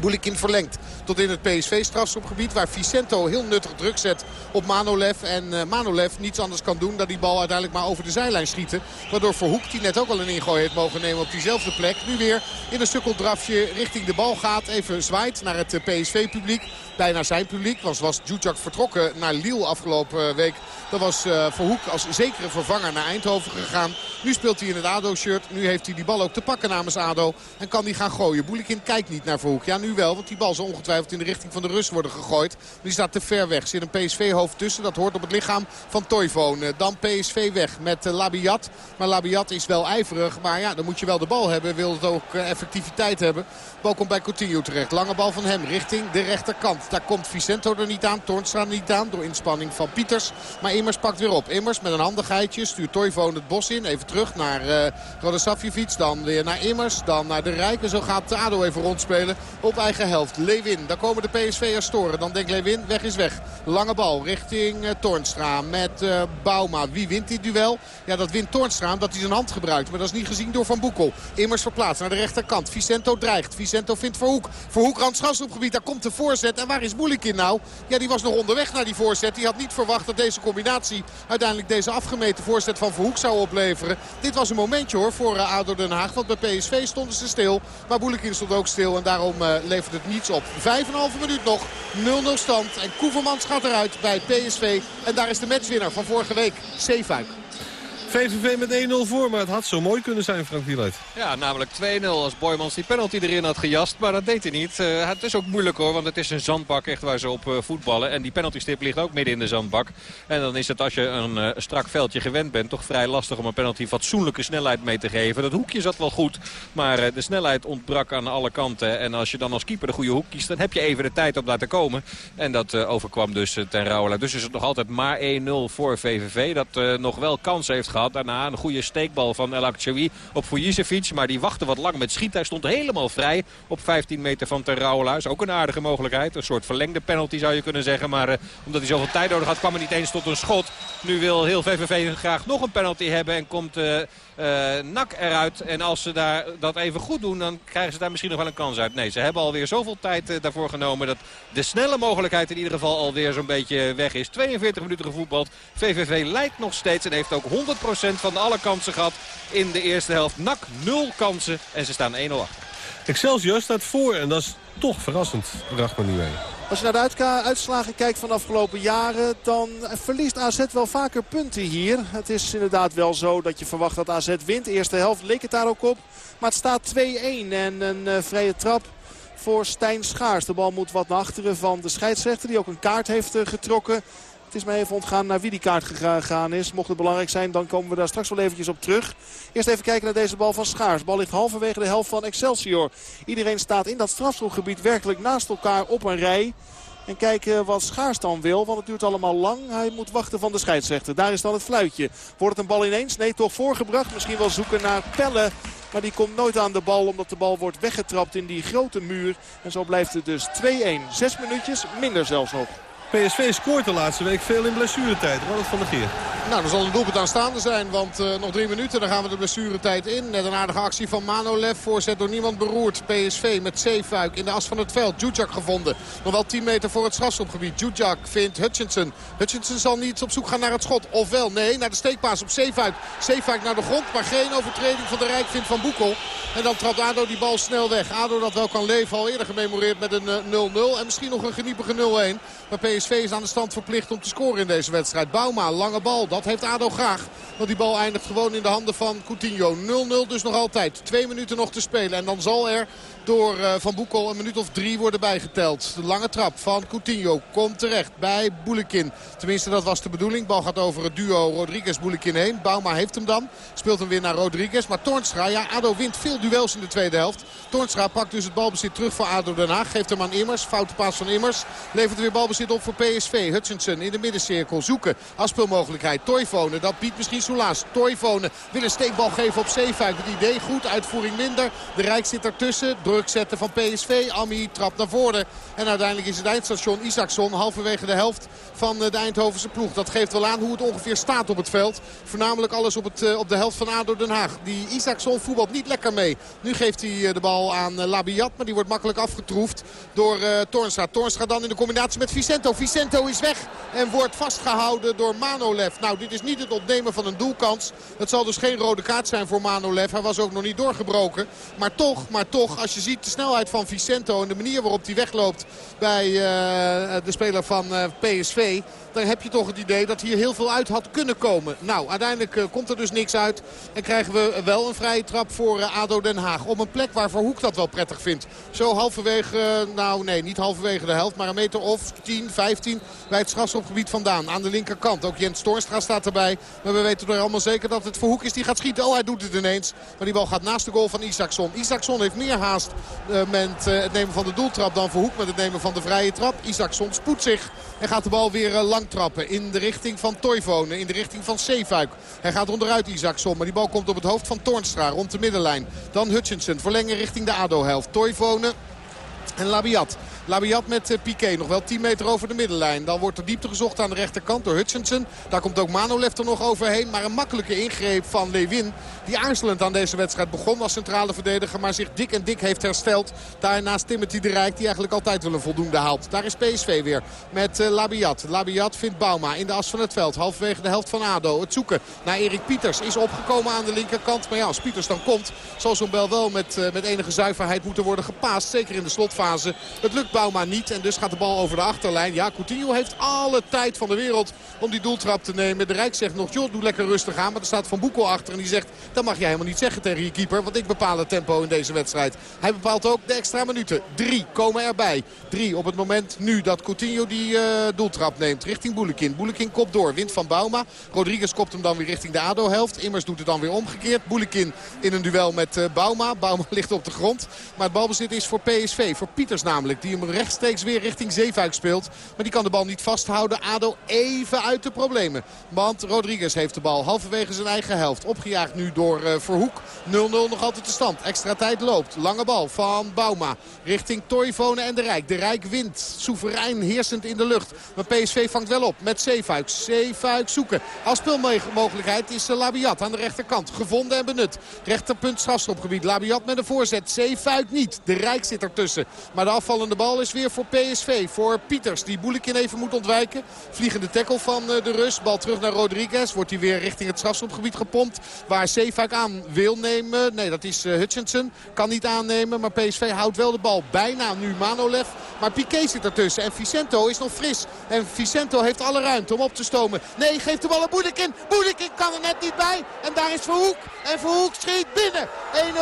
Boulikin verlengt tot in het PSV-strafschopgebied. Waar Vicento heel nuttig druk zet op Manolev. En uh, Manolev niets anders kan doen dan die bal uiteindelijk maar over de zijlijn schieten. Waardoor Verhoek, die net ook al een ingooi heeft mogen nemen op diezelfde plek. Nu weer in een sukkeldrafje richting de bal gaat. Even zwaait naar het uh, PSV-publiek. Bijna zijn publiek. Was Djudjak vertrokken naar Lille afgelopen week. Dat was uh, Verhoek als zekere vervanger naar Eindhoven gegaan. Nu speelt hij in het ADO-shirt. Nu heeft hij die bal ook te pakken namens ADO. En kan die gaan gooien. Boulikin kijkt niet naar Verhoek. Ja, nu wel. Want die bal zal ongetwijfeld in de richting van de Rus worden gegooid. Die staat te ver weg. Zit een PSV-hoofd tussen. Dat hoort op het lichaam van Toivonen. Dan PSV weg met uh, Labiat. Maar Labiat is wel ijverig. Maar ja, dan moet je wel de bal hebben. Wil het ook effectiviteit hebben. De bal komt bij Coutinho terecht. Lange bal van hem richting de rechterkant. Daar komt Vicento er niet aan. Toornstra er niet aan. Door inspanning van Pieters. Maar Immers pakt weer op. Immers met een handigheidje stuurt Toivonen het bos in. Even terug naar uh, Radosavjevic. Dan weer naar Immers. Dan naar de Rijk. En zo gaat ADO even rondspelen op eigen helft. Lewin. Daar komen de PSV'ers storen. Dan denkt Lewin, weg is weg. Lange bal richting uh, Toornstra met uh, Bauma. Wie wint dit duel? Ja, dat wint Toornstra omdat hij zijn hand gebruikt. Maar dat is niet gezien door Van Boekel. Immers verplaatst naar de rechterkant. Vicento dreigt. Vicento vindt Verhoek. Verhoek rand gebied. Daar komt de voorzet. En waar is Moelikin nou? Ja, die was nog onderweg naar die voorzet. Die had niet verwacht dat deze combinatie uiteindelijk deze afgemeten voorzet van Verhoek zou opleveren. Dit was een momentje hoor voor uh, ADO Den Haag. Want bij PSV stonden ze stil. Maar Moelikin stond ook stil. En daarom uh, levert het niets op. Vijf en een halve minuut nog. 0-0 stand. En Koevermans gaat eruit bij PSV. En daar is de matchwinnaar van vorige week. Zeefuik. VVV met 1-0 voor, maar het had zo mooi kunnen zijn, Frank Wieluid. Ja, namelijk 2-0 als Boymans die penalty erin had gejast. Maar dat deed hij niet. Uh, het is ook moeilijk hoor, want het is een zandbak echt waar ze op uh, voetballen. En die penaltystip ligt ook midden in de zandbak. En dan is het als je een uh, strak veldje gewend bent toch vrij lastig om een penalty fatsoenlijke snelheid mee te geven. Dat hoekje zat wel goed, maar de snelheid ontbrak aan alle kanten. En als je dan als keeper de goede hoek kiest, dan heb je even de tijd om daar te komen. En dat overkwam dus ten Rauwelaar. Dus is het nog altijd maar 1-0 voor VVV. Dat nog wel kans heeft gehad. Daarna een goede steekbal van El op Fujicevic. Maar die wachtte wat lang met schiet. Hij stond helemaal vrij op 15 meter van Terrouwela. Is ook een aardige mogelijkheid. Een soort verlengde penalty zou je kunnen zeggen. Maar uh, omdat hij zoveel tijd nodig had kwam er niet eens tot een schot. Nu wil heel VVV graag nog een penalty hebben. En komt uh, Nak eruit. En als ze daar dat even goed doen dan krijgen ze daar misschien nog wel een kans uit. Nee, ze hebben alweer zoveel tijd daarvoor genomen. Dat de snelle mogelijkheid in ieder geval alweer zo'n beetje weg is. 42 minuten gevoetbald. VVV leidt nog steeds en heeft ook 100% van alle kansen gehad in de eerste helft. Nak 0 kansen en ze staan 1-0 achter. Excelsior staat voor en dat is toch verrassend, mee. Als je naar de uitslagen kijkt van de afgelopen jaren... dan verliest AZ wel vaker punten hier. Het is inderdaad wel zo dat je verwacht dat AZ wint. Eerste helft leek het daar ook op. Maar het staat 2-1 en een uh, vrije trap voor Stijn Schaars. De bal moet wat naar achteren van de scheidsrechter... die ook een kaart heeft uh, getrokken. Het is mij even ontgaan naar wie die kaart gegaan is. Mocht het belangrijk zijn, dan komen we daar straks wel eventjes op terug. Eerst even kijken naar deze bal van Schaars. Bal ligt halverwege de helft van Excelsior. Iedereen staat in dat strafschopgebied werkelijk naast elkaar op een rij. En kijken wat Schaars dan wil, want het duurt allemaal lang. Hij moet wachten van de scheidsrechter. Daar is dan het fluitje. Wordt het een bal ineens? Nee, toch voorgebracht. Misschien wel zoeken naar Pelle. Maar die komt nooit aan de bal omdat de bal wordt weggetrapt in die grote muur. En zo blijft het dus 2-1. Zes minuutjes, minder zelfs nog. PSV scoort de laatste week veel in blessuretijd. Ronald van der Geer. Nou, er zal een doelpunt aanstaande zijn. Want uh, nog drie minuten, dan gaan we de blessuretijd in. Net een aardige actie van Manolev. Voorzet door niemand beroerd. PSV met Zeefuik in de as van het veld. Djudjak gevonden. Nog wel 10 meter voor het strafschopgebied. Djudjak vindt Hutchinson. Hutchinson zal niet op zoek gaan naar het schot. Ofwel, nee, naar de steekpaas op Zeefuik. Zeefuik naar de grond, maar geen overtreding van de Rijk vindt Van Boekel. En dan trapt ADO die bal snel weg. ADO dat wel kan leven, al eerder gememoreerd met een 0-0. Uh, en misschien nog een geniepige 0-1. Maar PSV is aan de stand verplicht om te scoren in deze wedstrijd. Bauma, lange bal. Dat heeft ADO graag. Want die bal eindigt gewoon in de handen van Coutinho. 0-0 dus nog altijd. Twee minuten nog te spelen. En dan zal er door uh, Van Boekel een minuut of drie worden bijgeteld. De lange trap van Coutinho komt terecht bij Boulekin. Tenminste, dat was de bedoeling. Bal gaat over het duo Rodriguez-Boulekin heen. Bauma heeft hem dan. Speelt hem weer naar Rodriguez. Maar Toornstra, ja, ADO wint veel duels in de tweede helft. Toornstra pakt dus het balbezit terug voor ADO Den Haag. Geeft hem aan Immers. Foute paas van Immers. Levert weer balbezit op voor PSV. Hutchinson in de middencirkel zoeken. Afspeelmogelijkheid. Toivonen, dat biedt misschien Soelaas. Toivonen wil een steekbal geven op Zeefuik. Het idee goed, uitvoering minder. De Rijk zit ertussen. Druk zetten van PSV. Ami trapt naar voren. En uiteindelijk is het eindstation Isaacson halverwege de helft van de Eindhovense ploeg. Dat geeft wel aan hoe het ongeveer staat op het veld. Voornamelijk alles op, het, op de helft van ADO Den Haag. Die Isaacson voetbalt niet lekker mee. Nu geeft hij de bal aan Labiat. Maar die wordt makkelijk afgetroefd door uh. Toornstra dan in de combinatie met Vicento. Vicento is weg en wordt vastgehouden door Manolev. Nou, dit is niet het ontnemen van een doelkans. Het zal dus geen rode kaart zijn voor Manolev. Hij was ook nog niet doorgebroken. Maar toch, maar toch, als je ziet de snelheid van Vicento... en de manier waarop hij wegloopt bij uh, de speler van uh, PSV... dan heb je toch het idee dat hier heel veel uit had kunnen komen. Nou, uiteindelijk uh, komt er dus niks uit. En krijgen we wel een vrije trap voor ADO Den Haag. Op een plek waar Verhoek dat wel prettig vindt. Zo halverwege, nou nee, niet halverwege de helft... maar een meter of 10, 15 bij het strafschopgebied vandaan. Aan de linkerkant. Ook Jens Toornstra staat erbij. Maar we weten er allemaal zeker dat het Verhoek is die gaat schieten. Oh, hij doet het ineens. Maar die bal gaat naast de goal van Isaacson. Isaacson heeft meer haast met uh, het nemen van de doeltrap dan Verhoek met het nemen van de vrije trap. Isaacson spoedt zich en gaat de bal weer uh, lang trappen in de richting van Toivonen. In de richting van Zeefuik. Hij gaat onderuit Isaacson. Maar die bal komt op het hoofd van Toornstra rond de middenlijn. Dan Hutchinson. Verlengen richting de ADO-helft. Toivonen en Labiat. Labiat met uh, Piqué. Nog wel 10 meter over de middenlijn. Dan wordt er diepte gezocht aan de rechterkant door Hutchinson. Daar komt ook Manolev er nog overheen. Maar een makkelijke ingreep van Lewin. Die aarzelend aan deze wedstrijd begon als centrale verdediger. Maar zich dik en dik heeft hersteld. Daarnaast Timothy de Rijk die eigenlijk altijd wel een voldoende haalt. Daar is PSV weer met uh, Labiat. Labiat vindt Bauma in de as van het veld. Halverwege de helft van ADO. Het zoeken naar Erik Pieters is opgekomen aan de linkerkant. Maar ja, als Pieters dan komt zal zo'n bel wel met, uh, met enige zuiverheid moeten worden gepaast. Zeker in de slotfase. Het lukt Bauma niet. En dus gaat de bal over de achterlijn. Ja, Coutinho heeft alle tijd van de wereld om die doeltrap te nemen. De Rijk zegt nog, joh, doe lekker rustig aan. Maar er staat Van Boekel achter en die zegt, Dat mag je helemaal niet zeggen tegen je keeper. Want ik bepaal het tempo in deze wedstrijd. Hij bepaalt ook de extra minuten. Drie komen erbij. Drie op het moment nu dat Coutinho die uh, doeltrap neemt richting Boulekin. Boulekin kopt door. Wint van Bauma. Rodriguez kopt hem dan weer richting de ADO-helft. Immers doet het dan weer omgekeerd. Boulekin in een duel met uh, Bauma. Bauma ligt op de grond. Maar het balbezit is voor PSV. Voor Pieters namelijk. Die hem rechtstreeks weer richting Zeefuik speelt. Maar die kan de bal niet vasthouden. ADO even uit de problemen. Want Rodriguez heeft de bal halverwege zijn eigen helft. Opgejaagd nu door uh, Verhoek. 0-0 nog altijd de stand. Extra tijd loopt. Lange bal van Bauma. Richting Toivonen en de Rijk. De Rijk wint. Soeverein heersend in de lucht. Maar PSV vangt wel op met Zeefuik. Zeefuik zoeken. Afspeelmogelijkheid is Labiat aan de rechterkant. Gevonden en benut. Rechterpunt strafschopgebied. Labiat met een voorzet. Zeefuik niet. De Rijk zit ertussen. Maar de afvallende bal is weer voor PSV. Voor Pieters die Boelekin even moet ontwijken. Vliegende tackle van de Rus. Bal terug naar Rodriguez. Wordt hij weer richting het strafschopgebied gepompt. Waar aan wil nemen. Nee, dat is Hutchinson. Kan niet aannemen. Maar PSV houdt wel de bal. Bijna nu Manolev. Maar Piqué zit ertussen. En Vicento is nog fris. En Vicento heeft alle ruimte om op te stomen. Nee, geeft de bal aan Boelekin. Boelekin kan er net niet bij. En daar is Verhoek. En Verhoek schiet binnen.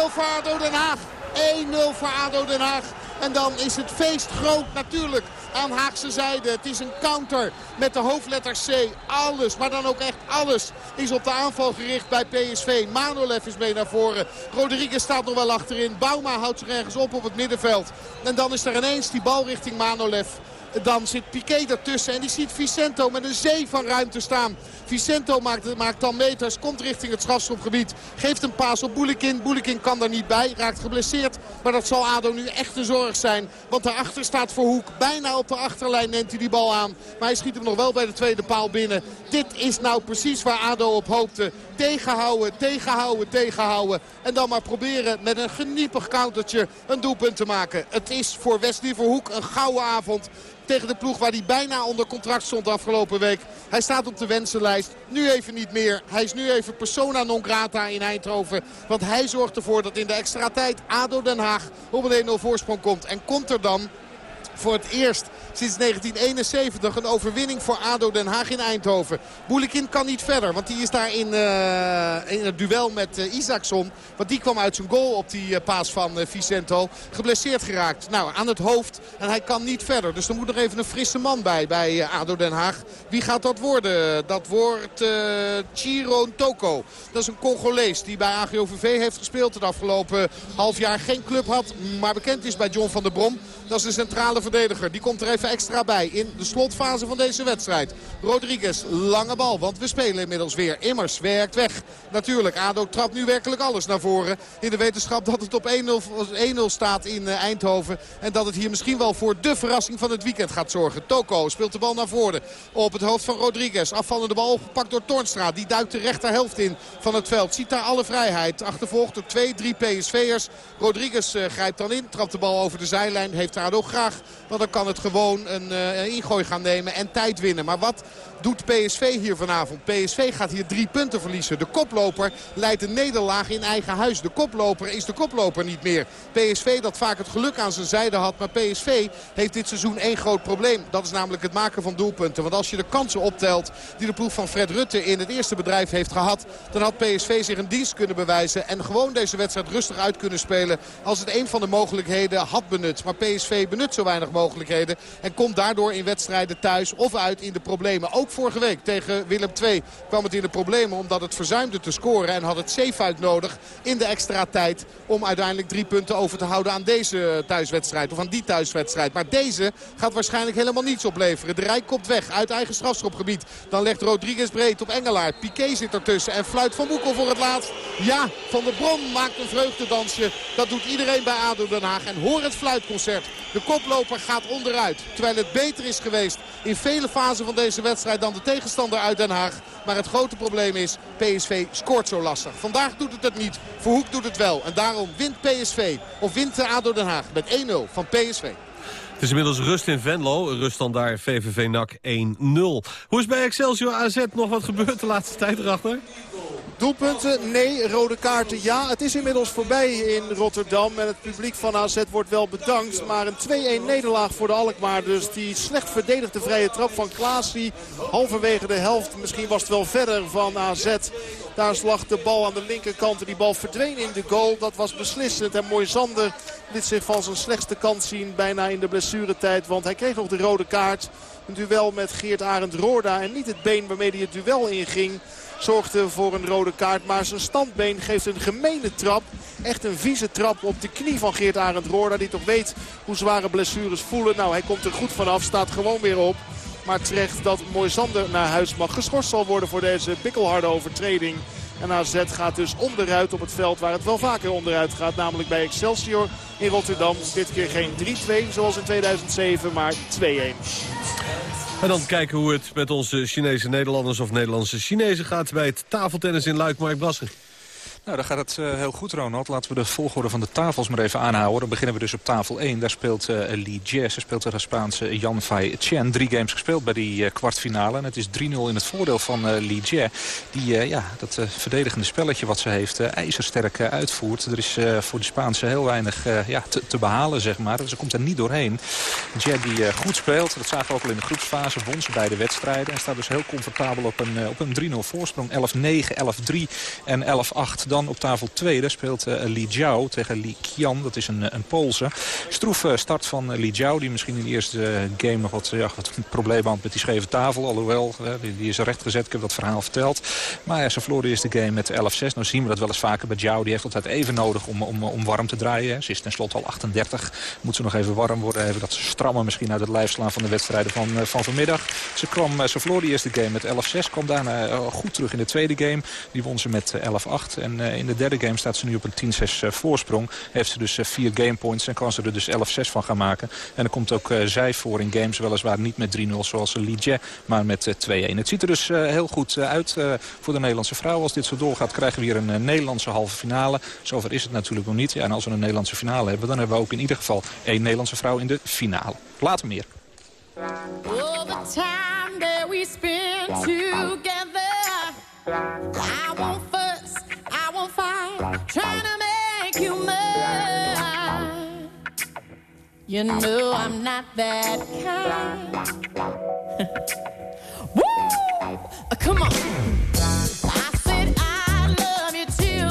1-0 voor ADO Den Haag. 1-0 voor ADO Den Haag. En dan is het feest groot natuurlijk aan Haagse zijde. Het is een counter met de hoofdletter C. Alles, maar dan ook echt alles, is op de aanval gericht bij PSV. Manolev is mee naar voren. Rodriguez staat nog wel achterin. Bauma houdt zich ergens op op het middenveld. En dan is er ineens die bal richting Manolev. Dan zit Piqué ertussen en die ziet Vicento met een zee van ruimte staan. Vicento maakt, maakt dan meters, komt richting het strafschopgebied. Geeft een paas op Boulekin. Boulekin kan daar niet bij, raakt geblesseerd. Maar dat zal ADO nu echt een zorg zijn. Want daarachter staat Verhoek. Bijna op de achterlijn neemt hij die bal aan. Maar hij schiet hem nog wel bij de tweede paal binnen. Dit is nou precies waar ADO op hoopte. Tegenhouden, tegenhouden, tegenhouden. En dan maar proberen met een geniepig countertje een doelpunt te maken. Het is voor Wesley Verhoek een gouden avond tegen de ploeg waar hij bijna onder contract stond afgelopen week. Hij staat op de wensenlijst. Nu even niet meer. Hij is nu even persona non grata in Eindhoven. Want hij zorgt ervoor dat in de extra tijd ADO Den Haag op een 1-0 voorsprong komt. En komt er dan voor het eerst sinds 1971 een overwinning voor ADO Den Haag in Eindhoven. Boelekin kan niet verder, want die is daar in, uh, in het duel met uh, Isaacson. Want die kwam uit zijn goal op die uh, paas van Vicento. Geblesseerd geraakt. Nou, aan het hoofd. En hij kan niet verder. Dus er moet nog even een frisse man bij, bij ADO Den Haag. Wie gaat dat worden? Dat wordt Chiro Toko. Dat is een Congolees die bij AGOVV heeft gespeeld het afgelopen half jaar. Geen club had, maar bekend is bij John van der Brom. Dat is de centrale verdediger. Die komt er even extra bij in de slotfase van deze wedstrijd. Rodriguez, lange bal, want we spelen inmiddels weer. Immers werkt weg. Natuurlijk, ADO trapt nu werkelijk alles naar voren. In de wetenschap dat het op 1-0 staat in Eindhoven. En dat het hier misschien wel voor de verrassing van het weekend gaat zorgen. Toko speelt de bal naar voren op het hoofd van Rodriguez. Afvallende bal opgepakt door Toornstra. Die duikt de rechterhelft in van het veld. Ziet daar alle vrijheid. Achtervolgd door twee, drie PSV'ers. Rodriguez uh, grijpt dan in. Trapt de bal over de zijlijn. Heeft ADO graag. Want dan kan het gewoon een, uh, een ingooi gaan nemen en tijd winnen. Maar wat doet PSV hier vanavond? PSV gaat hier drie punten verliezen. De koploper leidt een nederlaag in eigen huis. De koploper is de koploper niet meer. PSV dat vaak het geluk aan zijn zijde had. Maar PSV heeft dit seizoen één groot probleem. Dat is namelijk het maken van doelpunten. Want als je de kansen optelt die de ploeg van Fred Rutte in het eerste bedrijf heeft gehad... dan had PSV zich een dienst kunnen bewijzen. En gewoon deze wedstrijd rustig uit kunnen spelen. Als het een van de mogelijkheden had benut. Maar PSV benut zo weinig mogelijkheden. En komt daardoor in wedstrijden thuis of uit in de problemen. Ook vorige week tegen Willem II kwam het in de problemen omdat het verzuimde te scoren. En had het Zeefuik nodig in de extra tijd om uiteindelijk drie punten over te houden aan deze thuiswedstrijd. Of aan die thuiswedstrijd. Maar deze gaat waarschijnlijk helemaal niets opleveren. De Rijk komt weg uit eigen strafschopgebied. Dan legt Rodriguez breed op Engelaar. Piqué zit ertussen en fluit Van Boekel voor het laatst. Ja, Van der Bron maakt een vreugdedansje. Dat doet iedereen bij ADO Den Haag. En hoor het fluitconcert. De koploper gaat onderuit. Terwijl het beter is geweest in vele fasen van deze wedstrijd dan de tegenstander uit Den Haag. Maar het grote probleem is, PSV scoort zo lastig. Vandaag doet het het niet, Verhoek doet het wel. En daarom wint PSV, of wint de ADO Den Haag met 1-0 van PSV. Het is inmiddels rust in Venlo. Rust dan daar VVV NAC 1-0. Hoe is bij Excelsior AZ nog wat gebeurd de laatste tijd erachter? Doelpunten? Nee. Rode kaarten? Ja. Het is inmiddels voorbij in Rotterdam. En het publiek van AZ wordt wel bedankt. Maar een 2-1 nederlaag voor de Alkmaarders. Die slecht verdedigde vrije trap van Klaasie. Halverwege de helft. Misschien was het wel verder van AZ. Daar lag de bal aan de linkerkant. En die bal verdween in de goal. Dat was beslissend. En mooi Zander liet zich van zijn slechtste kant zien. Bijna in de blessuretijd. Want hij kreeg nog de rode kaart. Een duel met Geert Arend Roorda. En niet het been waarmee hij het duel inging zorgde voor een rode kaart. Maar zijn standbeen geeft een gemene trap. Echt een vieze trap op de knie van Geert Arend Roorda. Die toch weet hoe zware blessures voelen. Nou, hij komt er goed vanaf. Staat gewoon weer op. Maar terecht dat Moisander naar huis mag. Geschorst zal worden voor deze pikkelharde overtreding. En AZ gaat dus onderuit op het veld waar het wel vaker onderuit gaat. Namelijk bij Excelsior in Rotterdam. Dit keer geen 3-2 zoals in 2007, maar 2-1. En dan kijken hoe het met onze Chinese Nederlanders of Nederlandse Chinezen gaat... bij het tafeltennis in Luik, Mark Brasser. Nou, dan gaat het uh, heel goed, Ronald. Laten we de volgorde van de tafels maar even aanhouden. Dan beginnen we dus op tafel 1. Daar speelt uh, Jie. Ze speelt tegen de Spaanse Yan Fai Chen. Drie games gespeeld bij die uh, kwartfinale. En het is 3-0 in het voordeel van Li Jie. Die ja, dat verdedigende spelletje wat ze heeft ijzersterk uitvoert. Er is voor de Spaanse heel weinig ja, te, te, behalen, zeg maar. Ze komt er niet doorheen. Jie die goed speelt. Dat zagen we ook al in de groepsfase. Won ze beide wedstrijden. En staat dus heel comfortabel op een, op een 3-0 voorsprong. 11-9, 11-3 en 11-8. Dan op tafel 2, daar speelt uh, Li Jiao tegen Li Qian. Dat is een, een Poolse. Stroef uh, start van Li Jiao, die misschien in de eerste game nog wat, ja, wat problemen had met die scheve tafel. Alhoewel, die, die, is rechtgezet, ik heb dat verhaal verteld. Maar ja, ze verloor de eerste game met 11-6. Nou zien we dat wel eens vaker bij Jiao. Die heeft altijd even nodig om, om, om warm te draaien. Ze is tenslotte al 38. Moet ze nog even warm worden. Even dat strammen misschien uit het lijf slaan van de wedstrijden van, van vanmiddag. Ze, kwam, ze verloor de eerste game met 11-6. Kwam daarna goed terug in de tweede game. Die won ze met 11-8. En in de derde game staat ze nu op een 10-6 voorsprong. Heeft ze dus vier gamepoints en kan ze er dus 11-6 van gaan maken. En er komt ook zij voor in games, weliswaar niet met 3-0 zoals Li Jie, maar met 2-1. Het ziet er dus heel goed uit voor de Nederlandse vrouw. Als dit zo doorgaat krijgen we hier een Nederlandse halve finale. Zover is het natuurlijk nog niet. En als we een Nederlandse finale hebben, dan hebben we ook in ieder geval één Nederlandse vrouw in de finale. Later meer. All the time that we spend together I won't Trying to make you mine. You know I'm not that kind. Woo! Come on. I said I love you till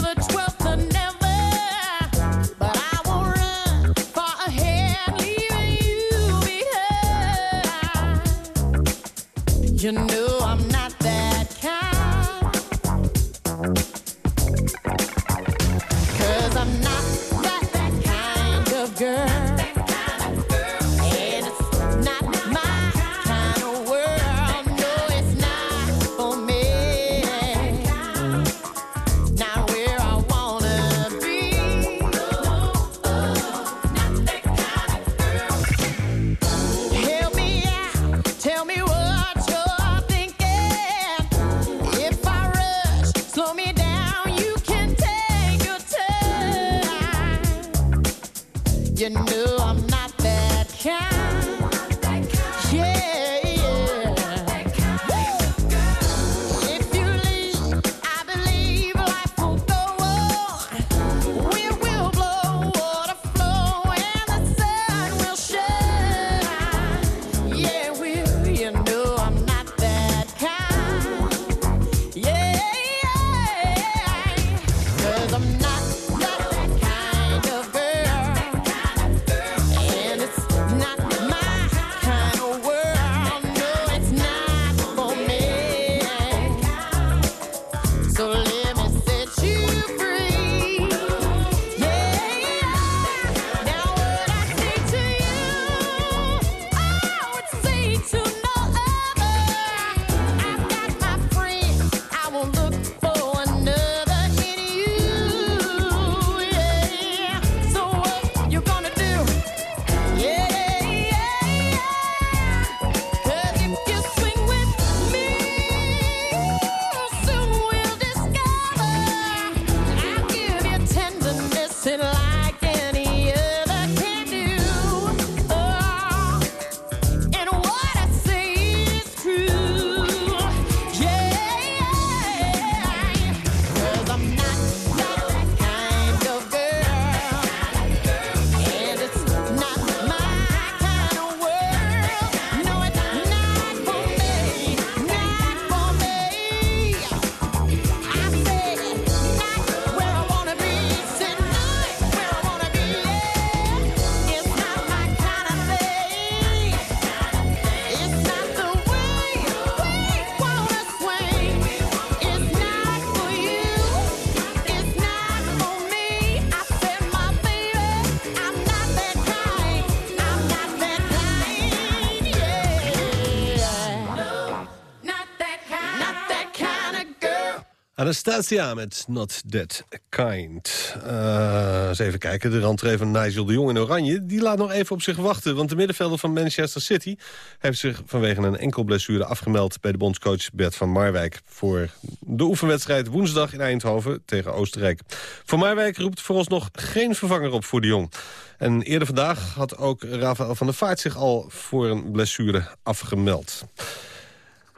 Anastasia met Not That Kind. Uh, eens even kijken, de rentree van Nigel de Jong in Oranje... die laat nog even op zich wachten, want de middenvelder van Manchester City... heeft zich vanwege een enkel blessure afgemeld... bij de bondscoach Bert van Marwijk... voor de oefenwedstrijd woensdag in Eindhoven tegen Oostenrijk. Van Marwijk roept vooralsnog geen vervanger op voor de Jong. En eerder vandaag had ook Rafael van der Vaart zich al voor een blessure afgemeld.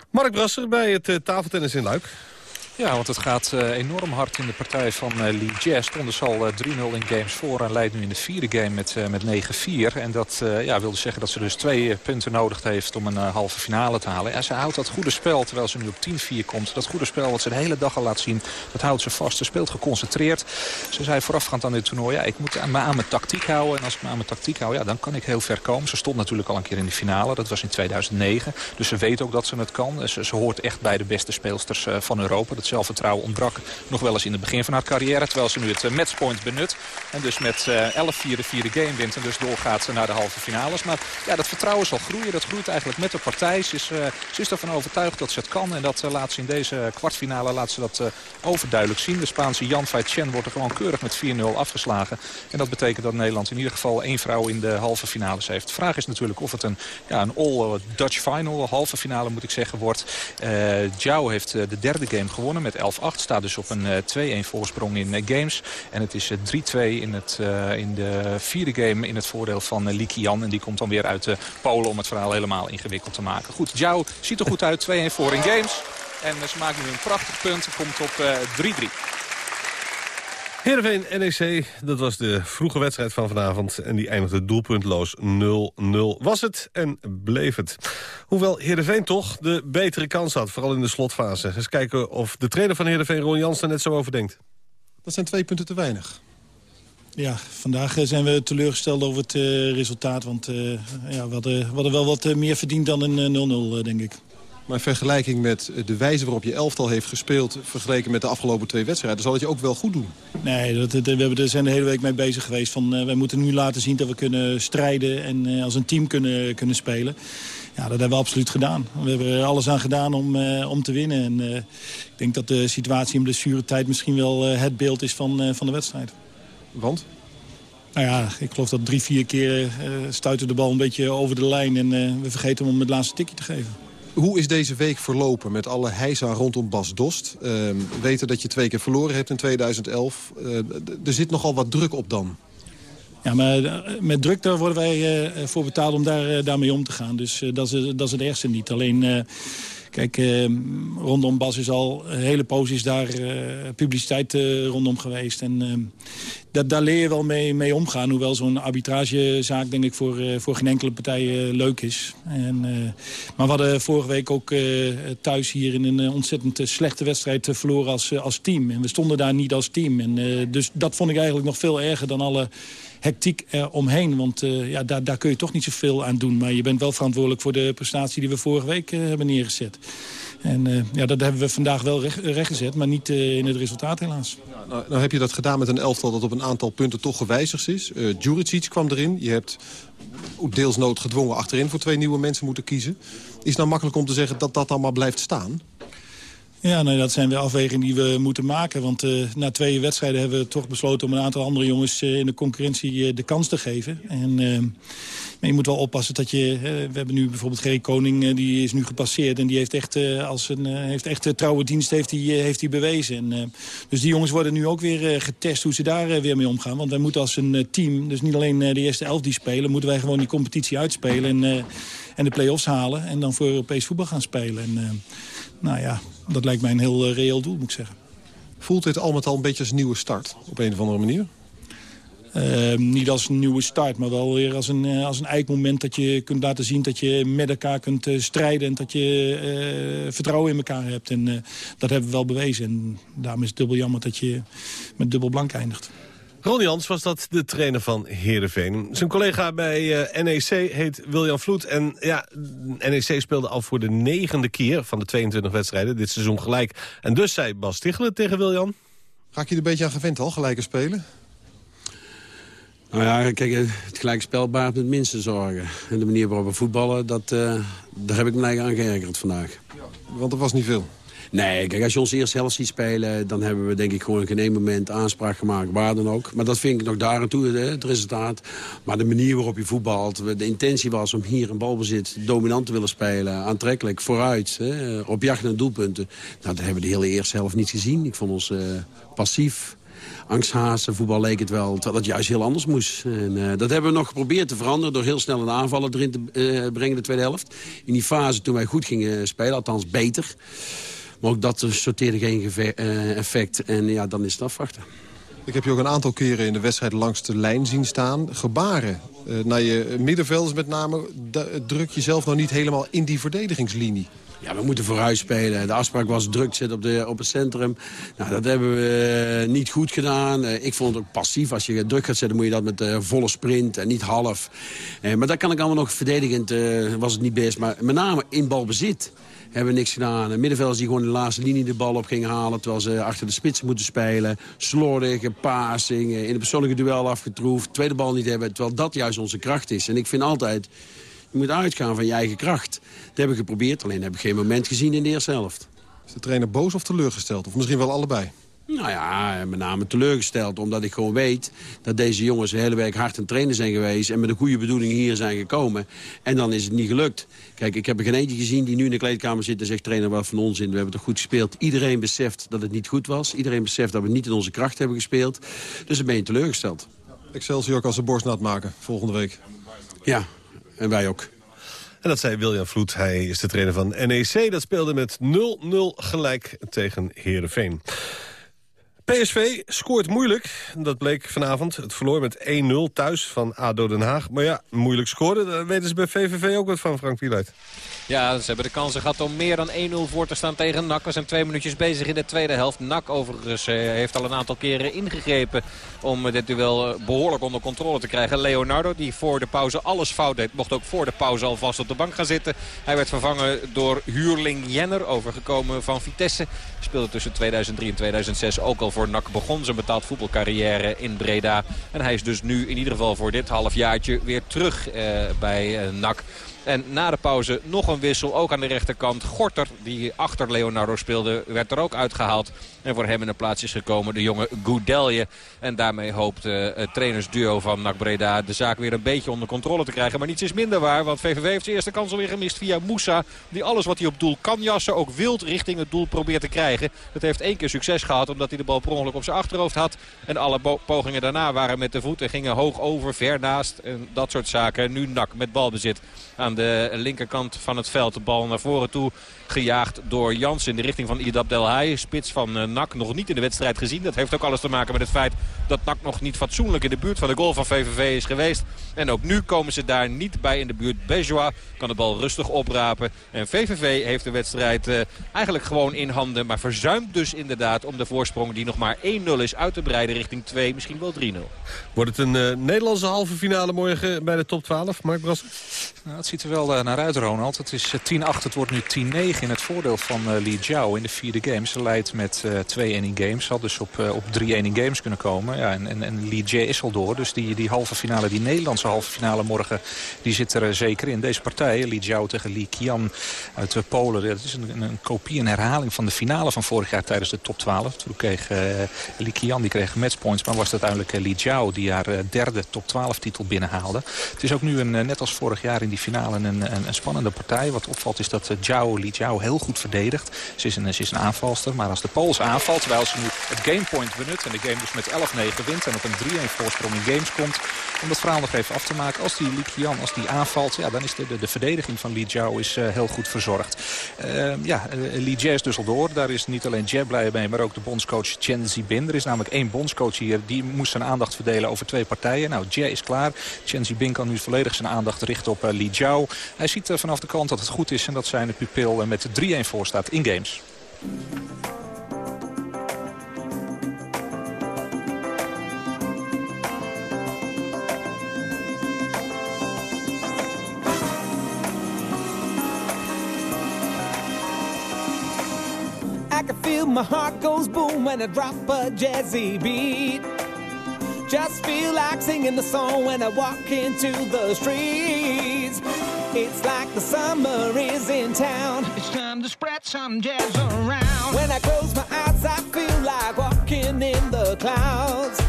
Mark Brasser bij het uh, tafeltennis in Luik. Ja, want het gaat uh, enorm hard in de partij van uh, Lee Jazz. Stonden ze al uh, 3-0 in games voor en leidt nu in de vierde game met, met 9-4. En dat ja, wil dus zeggen dat ze dus twee punten nodig heeft om een halve finale te halen. En ze houdt dat goede spel, terwijl ze nu op 10-4 komt. Dat goede spel wat ze de hele dag al laat zien, dat houdt ze vast. Ze speelt geconcentreerd. Ze zei voorafgaand aan dit toernooi, ja, ik moet me aan mijn tactiek houden. En als ik me aan mijn tactiek hou, ja, dan kan ik heel ver komen. Ze stond natuurlijk al een keer in de finale, dat was in 2009. Dus ze weet ook dat ze het kan. Ze, ze hoort echt bij de beste speelsters van Europa. Zelfvertrouwen ontbrak nog wel eens in het begin van haar carrière. Terwijl ze nu het uh, matchpoint benut. En dus met uh, 11-4 de vierde game wint. En dus doorgaat ze naar de halve finales. Maar ja, dat vertrouwen zal groeien. Dat groeit eigenlijk met de partij. Ze is, uh, ze is ervan overtuigd dat ze het kan. En dat laat ze in deze kwartfinale laat ze dat overduidelijk zien. De Spaanse Jan Chen wordt er gewoon keurig met 4-0 afgeslagen. En dat betekent dat Nederland in ieder geval één vrouw in de halve finales heeft. De vraag is natuurlijk of het een, ja, een all-Dutch final, halve finale moet ik zeggen, wordt. Jou heeft de derde game gewonnen met 11-8. Staat dus op een uh, 2-1 voorsprong in uh, games. En het is 3-2 in, het, in de vierde game in het voordeel van Liki Jan. En die komt dan weer uit Polen om het verhaal helemaal ingewikkeld te maken. Goed, Jou ziet er goed uit. 2-1 voor in games. En ze maakt nu een prachtig punt. Komt op 3-3. Heerenveen NEC, dat was de vroege wedstrijd van vanavond... en die eindigde doelpuntloos 0-0 was het en bleef het. Hoewel Heerenveen toch de betere kans had, vooral in de slotfase. Eens kijken of de trainer van Heerenveen, Ron Jansen, net zo over denkt. Dat zijn twee punten te weinig. Ja, vandaag zijn we teleurgesteld over het uh, resultaat. Want uh, ja, we, hadden, we hadden wel wat meer verdiend dan een 0-0, denk ik. Maar in vergelijking met de wijze waarop je elftal heeft gespeeld... vergeleken met de afgelopen twee wedstrijden... zal het je ook wel goed doen. Nee, dat, dat, we hebben er zijn de hele week mee bezig geweest. Van, uh, wij moeten nu laten zien dat we kunnen strijden... en uh, als een team kunnen, kunnen spelen. Ja, dat hebben we absoluut gedaan. We hebben er alles aan gedaan om, uh, om te winnen. En ik denk dat de situatie in blessuretijd misschien wel het beeld is van, van de wedstrijd. Want? Nou ja, ik geloof dat drie, vier keer stuitte de bal een beetje over de lijn... en we vergeten om hem het laatste tikje te geven. Hoe is deze week verlopen met alle heisa rondom Bas Dost? Uh, weten dat je twee keer verloren hebt in 2011. Uh, er zit nogal wat druk op dan. Ja, maar met druk daar worden wij uh, voor betaald om daar, daarmee om te gaan. Dus dat, is, dat is het ergste niet. Alleen Kijk, eh, rondom Bas is al hele poos is daar uh, publiciteit uh, rondom geweest. En dat, daar leer je wel mee, mee omgaan. Hoewel zo'n arbitragezaak denk ik voor, voor geen enkele partij leuk is. En, maar we hadden vorige week ook thuis hier in een ontzettend slechte wedstrijd verloren als, als team. En we stonden daar niet als team. En, dus dat vond ik eigenlijk nog veel erger dan alle hectiek eromheen. Want uh, ja, daar, daar kun je toch niet zoveel aan doen. Maar je bent wel verantwoordelijk voor de prestatie die we vorige week uh, hebben neergezet. En ja, dat hebben we vandaag wel recht, rechtgezet, maar niet in het resultaat helaas. Nou, nou, heb je dat gedaan met een elftal dat op een aantal punten toch gewijzigd is. Uh, Djuricic kwam erin. Je hebt deels noodgedwongen achterin voor twee nieuwe mensen moeten kiezen. Is het nou makkelijk om te zeggen dat dat allemaal blijft staan? Ja, nee, dat zijn weer afwegingen die we moeten maken. Want uh, na twee wedstrijden hebben we toch besloten om een aantal andere jongens uh, in de concurrentie uh, de kans te geven. En, maar je moet wel oppassen dat je... we hebben nu bijvoorbeeld Gerry Koning, die is nu gepasseerd. En die heeft echt, als een, heeft echt trouwe dienst heeft die, heeft die bewezen. En, dus die jongens worden nu ook weer getest hoe ze daar weer mee omgaan. Want wij moeten als een team, dus niet alleen de eerste elf die spelen... moeten wij gewoon die competitie uitspelen en, en de play-offs halen. En dan voor Europees voetbal gaan spelen. En, nou ja, dat lijkt mij een heel uh, reëel doel, moet ik zeggen. Voelt dit al met al een beetje als een nieuwe start, op een of andere manier? Uh, niet als een nieuwe start, maar wel weer als een, als een eikmoment dat je kunt laten zien dat je met elkaar kunt strijden en dat je vertrouwen in elkaar hebt. En dat hebben we wel bewezen. En daarom is het dubbel jammer dat je met dubbel blank eindigt. Ron Jans was dat de trainer van Heerenveen. Zijn collega bij uh, NEC heet William Vloed. En ja, NEC speelde al voor de negende keer van de 22 wedstrijden dit seizoen gelijk. En dus zei Bas Tichelen tegen William... Raak je er een beetje aan gewend al, gelijke spelen? Nou ja, kijk, het gelijke spel baart het minste zorgen. En de manier waarop we voetballen, dat, uh, daar heb ik me eigenlijk aan geërgerd vandaag. Ja, want er was niet veel. Nee, kijk, als je ons eerst helft ziet spelen... dan hebben we denk ik gewoon geen één moment aanspraak gemaakt. Waar dan ook. Maar dat vind ik nog daar aan toe, het resultaat. Maar de manier waarop je voetbalt... de intentie was om hier een balbezit dominant te willen spelen. Aantrekkelijk, vooruit. Hè, op jacht naar doelpunten. Nou, dat hebben we de hele eerste helft niet gezien. Ik vond ons uh, passief angsthazen voetbal leek het wel. Terwijl het juist heel anders moest. En, uh, dat hebben we nog geprobeerd te veranderen... door heel snel een aanvallen erin te uh, brengen de tweede helft. In die fase toen wij goed gingen spelen, althans beter. Maar ook dat sorteerde geen uh, effect. En ja, dan is het afwachten. Ik heb je ook een aantal keren in de wedstrijd langs de lijn zien staan. Gebaren uh, naar je middenvelders met name. Druk je zelf nog niet helemaal in die verdedigingslinie. Ja, we moeten vooruit spelen. De afspraak was druk zitten op, de, op het centrum. Nou, dat hebben we niet goed gedaan. ik vond het ook passief. Als je druk gaat zetten, moet je dat met volle sprint en niet half. Maar daar kan ik allemaal nog verdedigend, was het niet best. Maar met name in balbezit hebben we niks gedaan. Middenvelders die gewoon in de laatste linie de bal op gingen halen... terwijl ze achter de spits moeten spelen. Slordige passing, in het persoonlijke duel afgetroefd. Tweede bal niet hebben, terwijl dat juist onze kracht is. En ik vind altijd, je moet uitgaan van je eigen kracht. Dat heb ik geprobeerd, alleen heb ik geen moment gezien in de eerste helft. Is de trainer boos of teleurgesteld? Of misschien wel allebei? Nou ja, met name teleurgesteld. Omdat ik gewoon weet dat deze jongens de hele week hard aan trainen zijn geweest... en met een goede bedoeling hier zijn gekomen. En dan is het niet gelukt. Kijk, ik heb er geen eentje gezien die nu in de kleedkamer zit en zegt... trainer, wat van onzin, we hebben toch goed gespeeld. Iedereen beseft dat het niet goed was. Iedereen beseft dat we niet in onze kracht hebben gespeeld. Dus dan ben je teleurgesteld. Excelsior kan zijn borst nat maken volgende week. Ja, en wij ook. En dat zei William Vloed. Hij is de trainer van NEC. Dat speelde met 0-0 gelijk tegen Heerenveen. PSV scoort moeilijk. Dat bleek vanavond. Het verloor met 1-0 thuis van ADO Den Haag. Maar ja, moeilijk scoren. Daar weten ze bij VVV ook wat van, Frank Wieluid. Ja, ze hebben de kansen gehad om meer dan 1-0 voor te staan tegen NAC. We zijn twee minuutjes bezig in de tweede helft. NAC overigens eh, heeft al een aantal keren ingegrepen om dit duel eh, behoorlijk onder controle te krijgen. Leonardo, die voor de pauze alles fout deed, mocht ook voor de pauze alvast op de bank gaan zitten. Hij werd vervangen door huurling Jenner, overgekomen van Vitesse. Speelde tussen 2003 en 2006 ook al voor NAC. Begon zijn betaald voetbalcarrière in Breda. En hij is dus nu in ieder geval voor dit halfjaartje weer terug eh, bij eh, NAC. En na de pauze nog een wissel, ook aan de rechterkant. Gorter, die achter Leonardo speelde, werd er ook uitgehaald. En voor hem in de plaats is gekomen de jonge Goudelje. En daarmee hoopt uh, het trainersduo van NAC Breda de zaak weer een beetje onder controle te krijgen. Maar niets is minder waar, want VVV heeft zijn eerste kans alweer gemist via Moussa. Die alles wat hij op doel kan jassen, ook wild richting het doel probeert te krijgen. Dat heeft één keer succes gehad, omdat hij de bal per ongeluk op zijn achterhoofd had. En alle pogingen daarna waren met de voet en gingen hoog over, ver naast. En dat soort zaken. Nu NAC met balbezit aan de linkerkant van het veld. De bal naar voren toe gejaagd door Jans in de richting van Idab Delhaai. Spits van uh, NAC nog niet in de wedstrijd gezien. Dat heeft ook alles te maken met het feit dat NAC nog niet fatsoenlijk in de buurt van de goal van VVV is geweest. En ook nu komen ze daar niet bij in de buurt. Bejois kan de bal rustig oprapen. En VVV heeft de wedstrijd uh, eigenlijk gewoon in handen. Maar verzuimt dus inderdaad om de voorsprong die nog maar 1-0 is uit te breiden richting 2, misschien wel 3-0. Wordt het een uh, Nederlandse halve finale morgen bij de top 12, Mark Brassen? Nou, het ziet er wel naar uit, Ronald. Het is 10-8, het wordt nu 10-9 in het voordeel van uh, Li Jiao in de vierde game. Ze leidt met uh, 2-1 in games. Had dus op, uh, op 3-1 in games kunnen komen. Ja, en, en, en Li Jie is al door. Dus die, die halve finale, die Nederlandse halve finale morgen, die zit er zeker in. Deze partij, Li Jiao tegen Li Qian uit Polen. Dat is een, een, kopie, een herhaling van de finale van vorig jaar tijdens de top 12. Toen kreeg Li Qian, die kreeg matchpoints. Maar was het uiteindelijk Li Jiao die haar derde top 12 titel binnenhaalde. Het is ook nu, een, net als vorig jaar in die finale, een, een, een spannende partij. Wat opvalt is dat Jiao, Li Jiao heel goed verdedigt. Ze is, een, ze is een aanvalster, maar als de Pools aanvalt... terwijl ze nu het gamepoint benut en de game dus met 11-9 wint... en op een 3-1 voorsprong in games komt... om dat verhaal nog even af te maken. Als die Li Qian, als die aanvalt, ja, dan is de, de, de verdediging van Li Jiao is, uh, heel goed verzorgd. Uh, ja, uh, Li is dus al door. Daar is niet alleen Jie blij mee, maar ook de bondscoach Chen Zibin. Er is namelijk één bondscoach hier, die moest zijn aandacht verdelen over twee partijen. Nou, Jie is klaar. Chen Zibin kan nu volledig zijn aandacht richten op Li Jiao. Hij ziet vanaf de kant dat het goed is en dat zijn pupil met 3-1 voor staat in games. My heart goes boom when I drop a jazzy beat. Just feel like singing the song when I walk into the streets. It's like the summer is in town. It's time to spread some jazz around. When I close my eyes, I feel like walking in the clouds.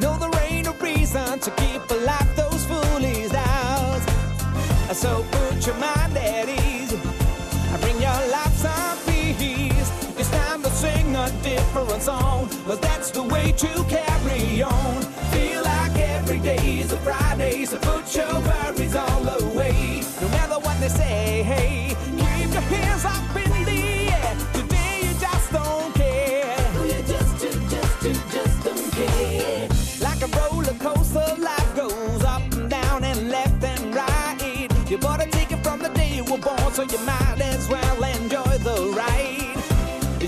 No, there ain't no reason to keep alive those foolish doubts. So put your mind at ease. Bring your life some peace. It's time to sing a different song. But that's the way to carry on. Feel like every day is a Friday. So put your worries all away. No matter what they say, hey, keep your hands up in the air. Today you just don't care. Oh, you just, just, just, just don't care. Like a roller coaster, life goes up and down and left and right. You bought a ticket from the day you were born, so you might as well enjoy the ride.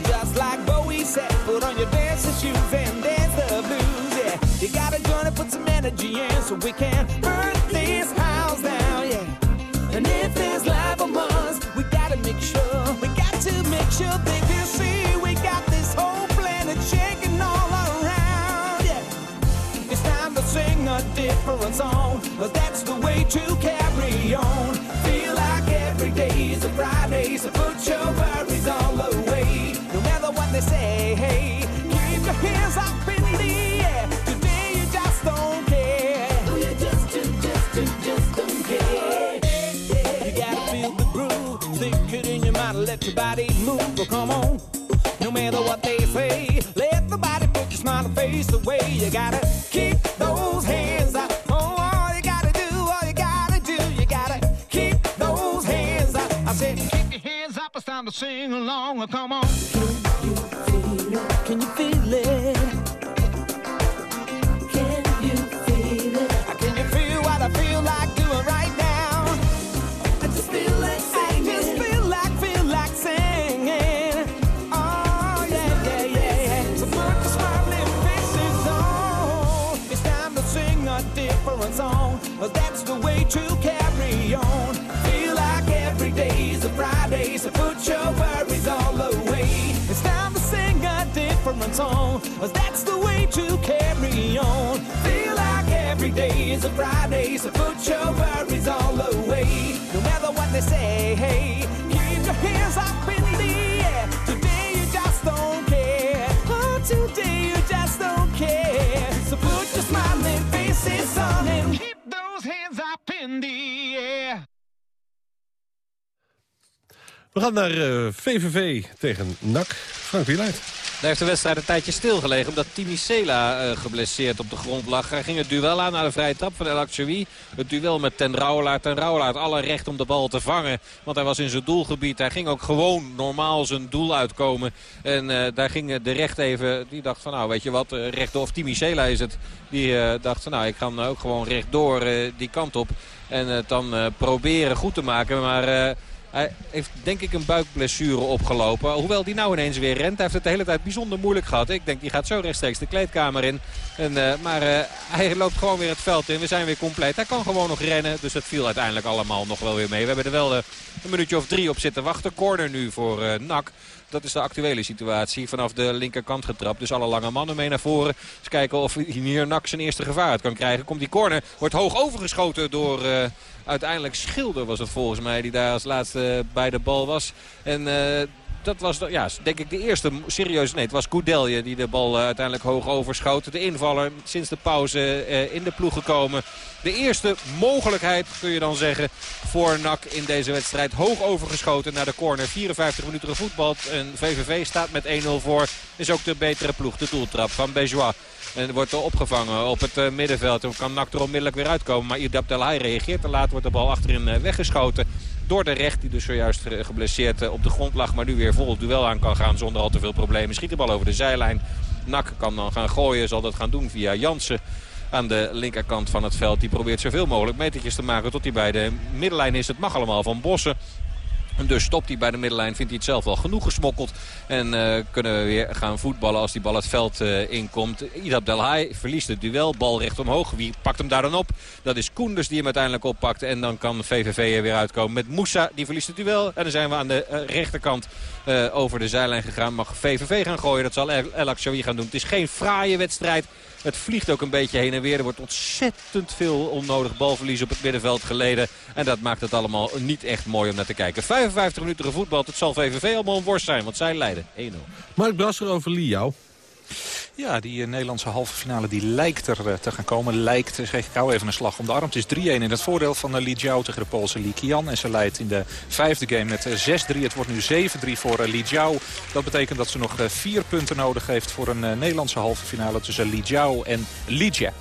Just like Bowie said, put on your dancing shoes and dance the blues. Yeah, you gotta join and put some energy in so we can different song, but that's the way to carry on. Feel like every day is a Friday, so put your worries all away. No matter what they say, hey, keep your hands up in the air. Today you just don't care. Oh, you just, just, just, just don't care. You gotta feel the groove, stick it in your mind, let your body move. Oh, come on. No matter what they say, let the body put your smile face away. You gotta I said, keep your hands up. It's time to sing along. Come on. Can you feel it? Can you feel it? Can you feel what I feel like doing right now? I just feel like singing. I just feel like, feel like singing. Oh, yeah, yeah, yeah, yeah. So put the smiling faces on. It's time to sing a different song. That's the way to carry on. Friday. So put your worries all away. It's time to sing a different song. That's the way to carry on. Feel like every day is a Friday. So put your worries all away. No matter what they say, hey, keep your hands up in the air. Today you just don't care. Oh, today you We gaan naar eh, VVV tegen NAC. Frank Wieluid. Daar heeft de wedstrijd een tijdje stilgelegen omdat Timi Sela eh, geblesseerd op de grond lag. Hij ging het duel aan na de vrije trap van El. Het duel met Ten Rouwelaar. Ten Rouwelaar had alle recht om de bal te vangen. Want hij was in zijn doelgebied. Hij ging ook gewoon normaal zijn doel uitkomen. En eh, daar ging de recht even... Die dacht van nou weet je wat, rechtdoor. Of Timi Sela is het. Die eh, dacht van nou ik kan ook gewoon rechtdoor eh, die kant op. En het dan eh, proberen goed te maken. Maar... hij heeft denk ik een buikblessure opgelopen. Hoewel die nou ineens weer rent. Hij heeft het de hele tijd bijzonder moeilijk gehad. Ik denk die gaat zo rechtstreeks de kleedkamer in. En, eh, maar eh, hij loopt gewoon weer het veld in. We zijn weer compleet. Hij kan gewoon nog rennen. Dus dat viel uiteindelijk allemaal nog wel weer mee. We hebben er wel eh, een minuutje of drie op zitten wachten. Corner nu voor NAC. Dat is de actuele situatie. Vanaf de linkerkant getrapt. Dus alle lange mannen mee naar voren. Eens kijken of hier NAC zijn eerste gevaar uit kan krijgen. Komt die corner. Wordt hoog overgeschoten door... eh, uiteindelijk Schilder was het volgens mij die daar als laatste bij de bal was. En eh, dat was ja, denk ik de eerste serieuze... Nee, het was Goudelje die de bal eh, uiteindelijk hoog overschoot. De invaller sinds de pauze eh, in de ploeg gekomen. De eerste mogelijkheid kun je dan zeggen voor NAC in deze wedstrijd. Hoog overgeschoten naar de corner. 54 minuten gevoetbald. En VVV staat met 1-0 voor. Is ook de betere ploeg. De doeltrap van Bejois. En wordt er opgevangen op het uh, middenveld. Dan kan NAC er onmiddellijk weer uitkomen. Maar Idab Delhay reageert te laat. Wordt de bal achterin weggeschoten. Door de recht die dus zojuist geblesseerd uh, op de grond lag. Maar nu weer vol duel aan kan gaan zonder al te veel problemen. Schiet de bal over de zijlijn. NAC kan dan gaan gooien. Zal dat gaan doen via Jansen aan de linkerkant van het veld. Die probeert zoveel mogelijk metertjes te maken tot hij bij de middenlijn is. Het mag allemaal van Bossen. En dus stopt hij bij de middenlijn. Vindt hij het zelf wel genoeg gesmokkeld. En uh, kunnen we weer gaan voetballen als die bal het veld uh, inkomt. Idab Delhay verliest het duel. Bal recht omhoog. Wie pakt hem daar dan op? Dat is Koenders die hem uiteindelijk oppakt. En dan kan VVV er weer uitkomen met Moussa. Die verliest het duel. En dan zijn we aan de uh, rechterkant over de zijlijn gegaan. Mag VVV gaan gooien. Dat zal El Akshawi gaan doen. Het is geen fraaie wedstrijd. Het vliegt ook een beetje heen en weer. Er wordt ontzettend veel onnodig balverlies op het middenveld geleden. En dat maakt het allemaal niet echt mooi om naar te kijken. 55 minuten gevoetbald. Het zal VVV allemaal een worst zijn, want zij leiden 1-0. Mark Brasser over Liao. Ja, die eh, Nederlandse halve finale die lijkt er eh, te gaan komen. Lijkt, zeg ik hou even een slag om de arm. Het is 3-1 in het voordeel van Li Jiao tegen de Poolse Li Qian. En ze leidt in de vijfde game met 6-3. Het wordt nu 7-3 voor Li Jiao. Dat betekent dat ze nog vier punten nodig heeft voor een Nederlandse halve finale tussen Li Jiao en Li Jia.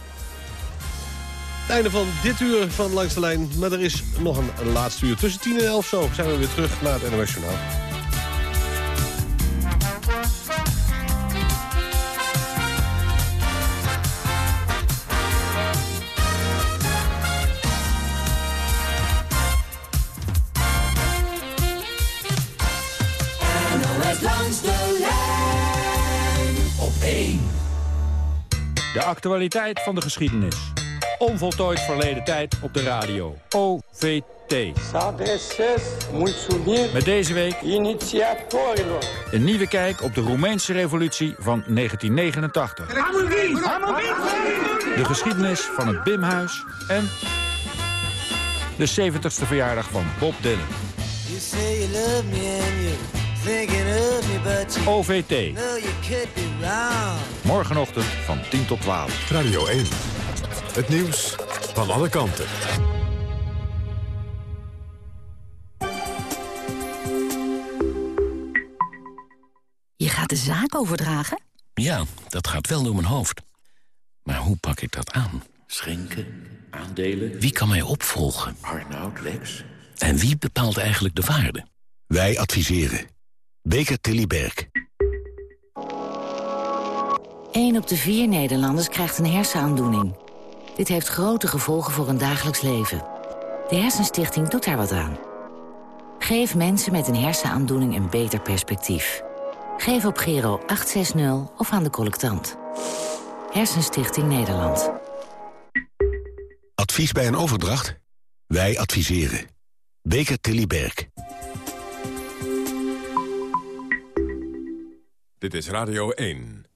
Het einde van dit uur van Langs de Lijn. Maar er is nog een laatste uur. Tussen 10 en 11 zo zijn we weer terug naar het NOS. De actualiteit van de geschiedenis. Onvoltooid verleden tijd op de radio. OVT. Met deze week een nieuwe kijk op de Roemeense revolutie van 1989. De geschiedenis van het Bimhuis en de 70ste verjaardag van Bob Dylan. OVT. Morgenochtend van 10 tot 12. Radio 1. Het nieuws van alle kanten. Je gaat de zaak overdragen? Ja, dat gaat wel door mijn hoofd. Maar hoe pak ik dat aan? Schenken, aandelen... Wie kan mij opvolgen? Arnoud, Lex... En wie bepaalt eigenlijk de waarde? Wij adviseren. Beker Tilly Berg. 1 op de vier Nederlanders krijgt een hersenaandoening. Dit heeft grote gevolgen voor hun dagelijks leven. De Hersenstichting doet daar wat aan. Geef mensen met een hersenaandoening een beter perspectief. Geef op Gero 860 of aan de collectant. Hersenstichting Nederland. Advies bij een overdracht? Wij adviseren. Beker Tilly Berg. Dit is Radio 1.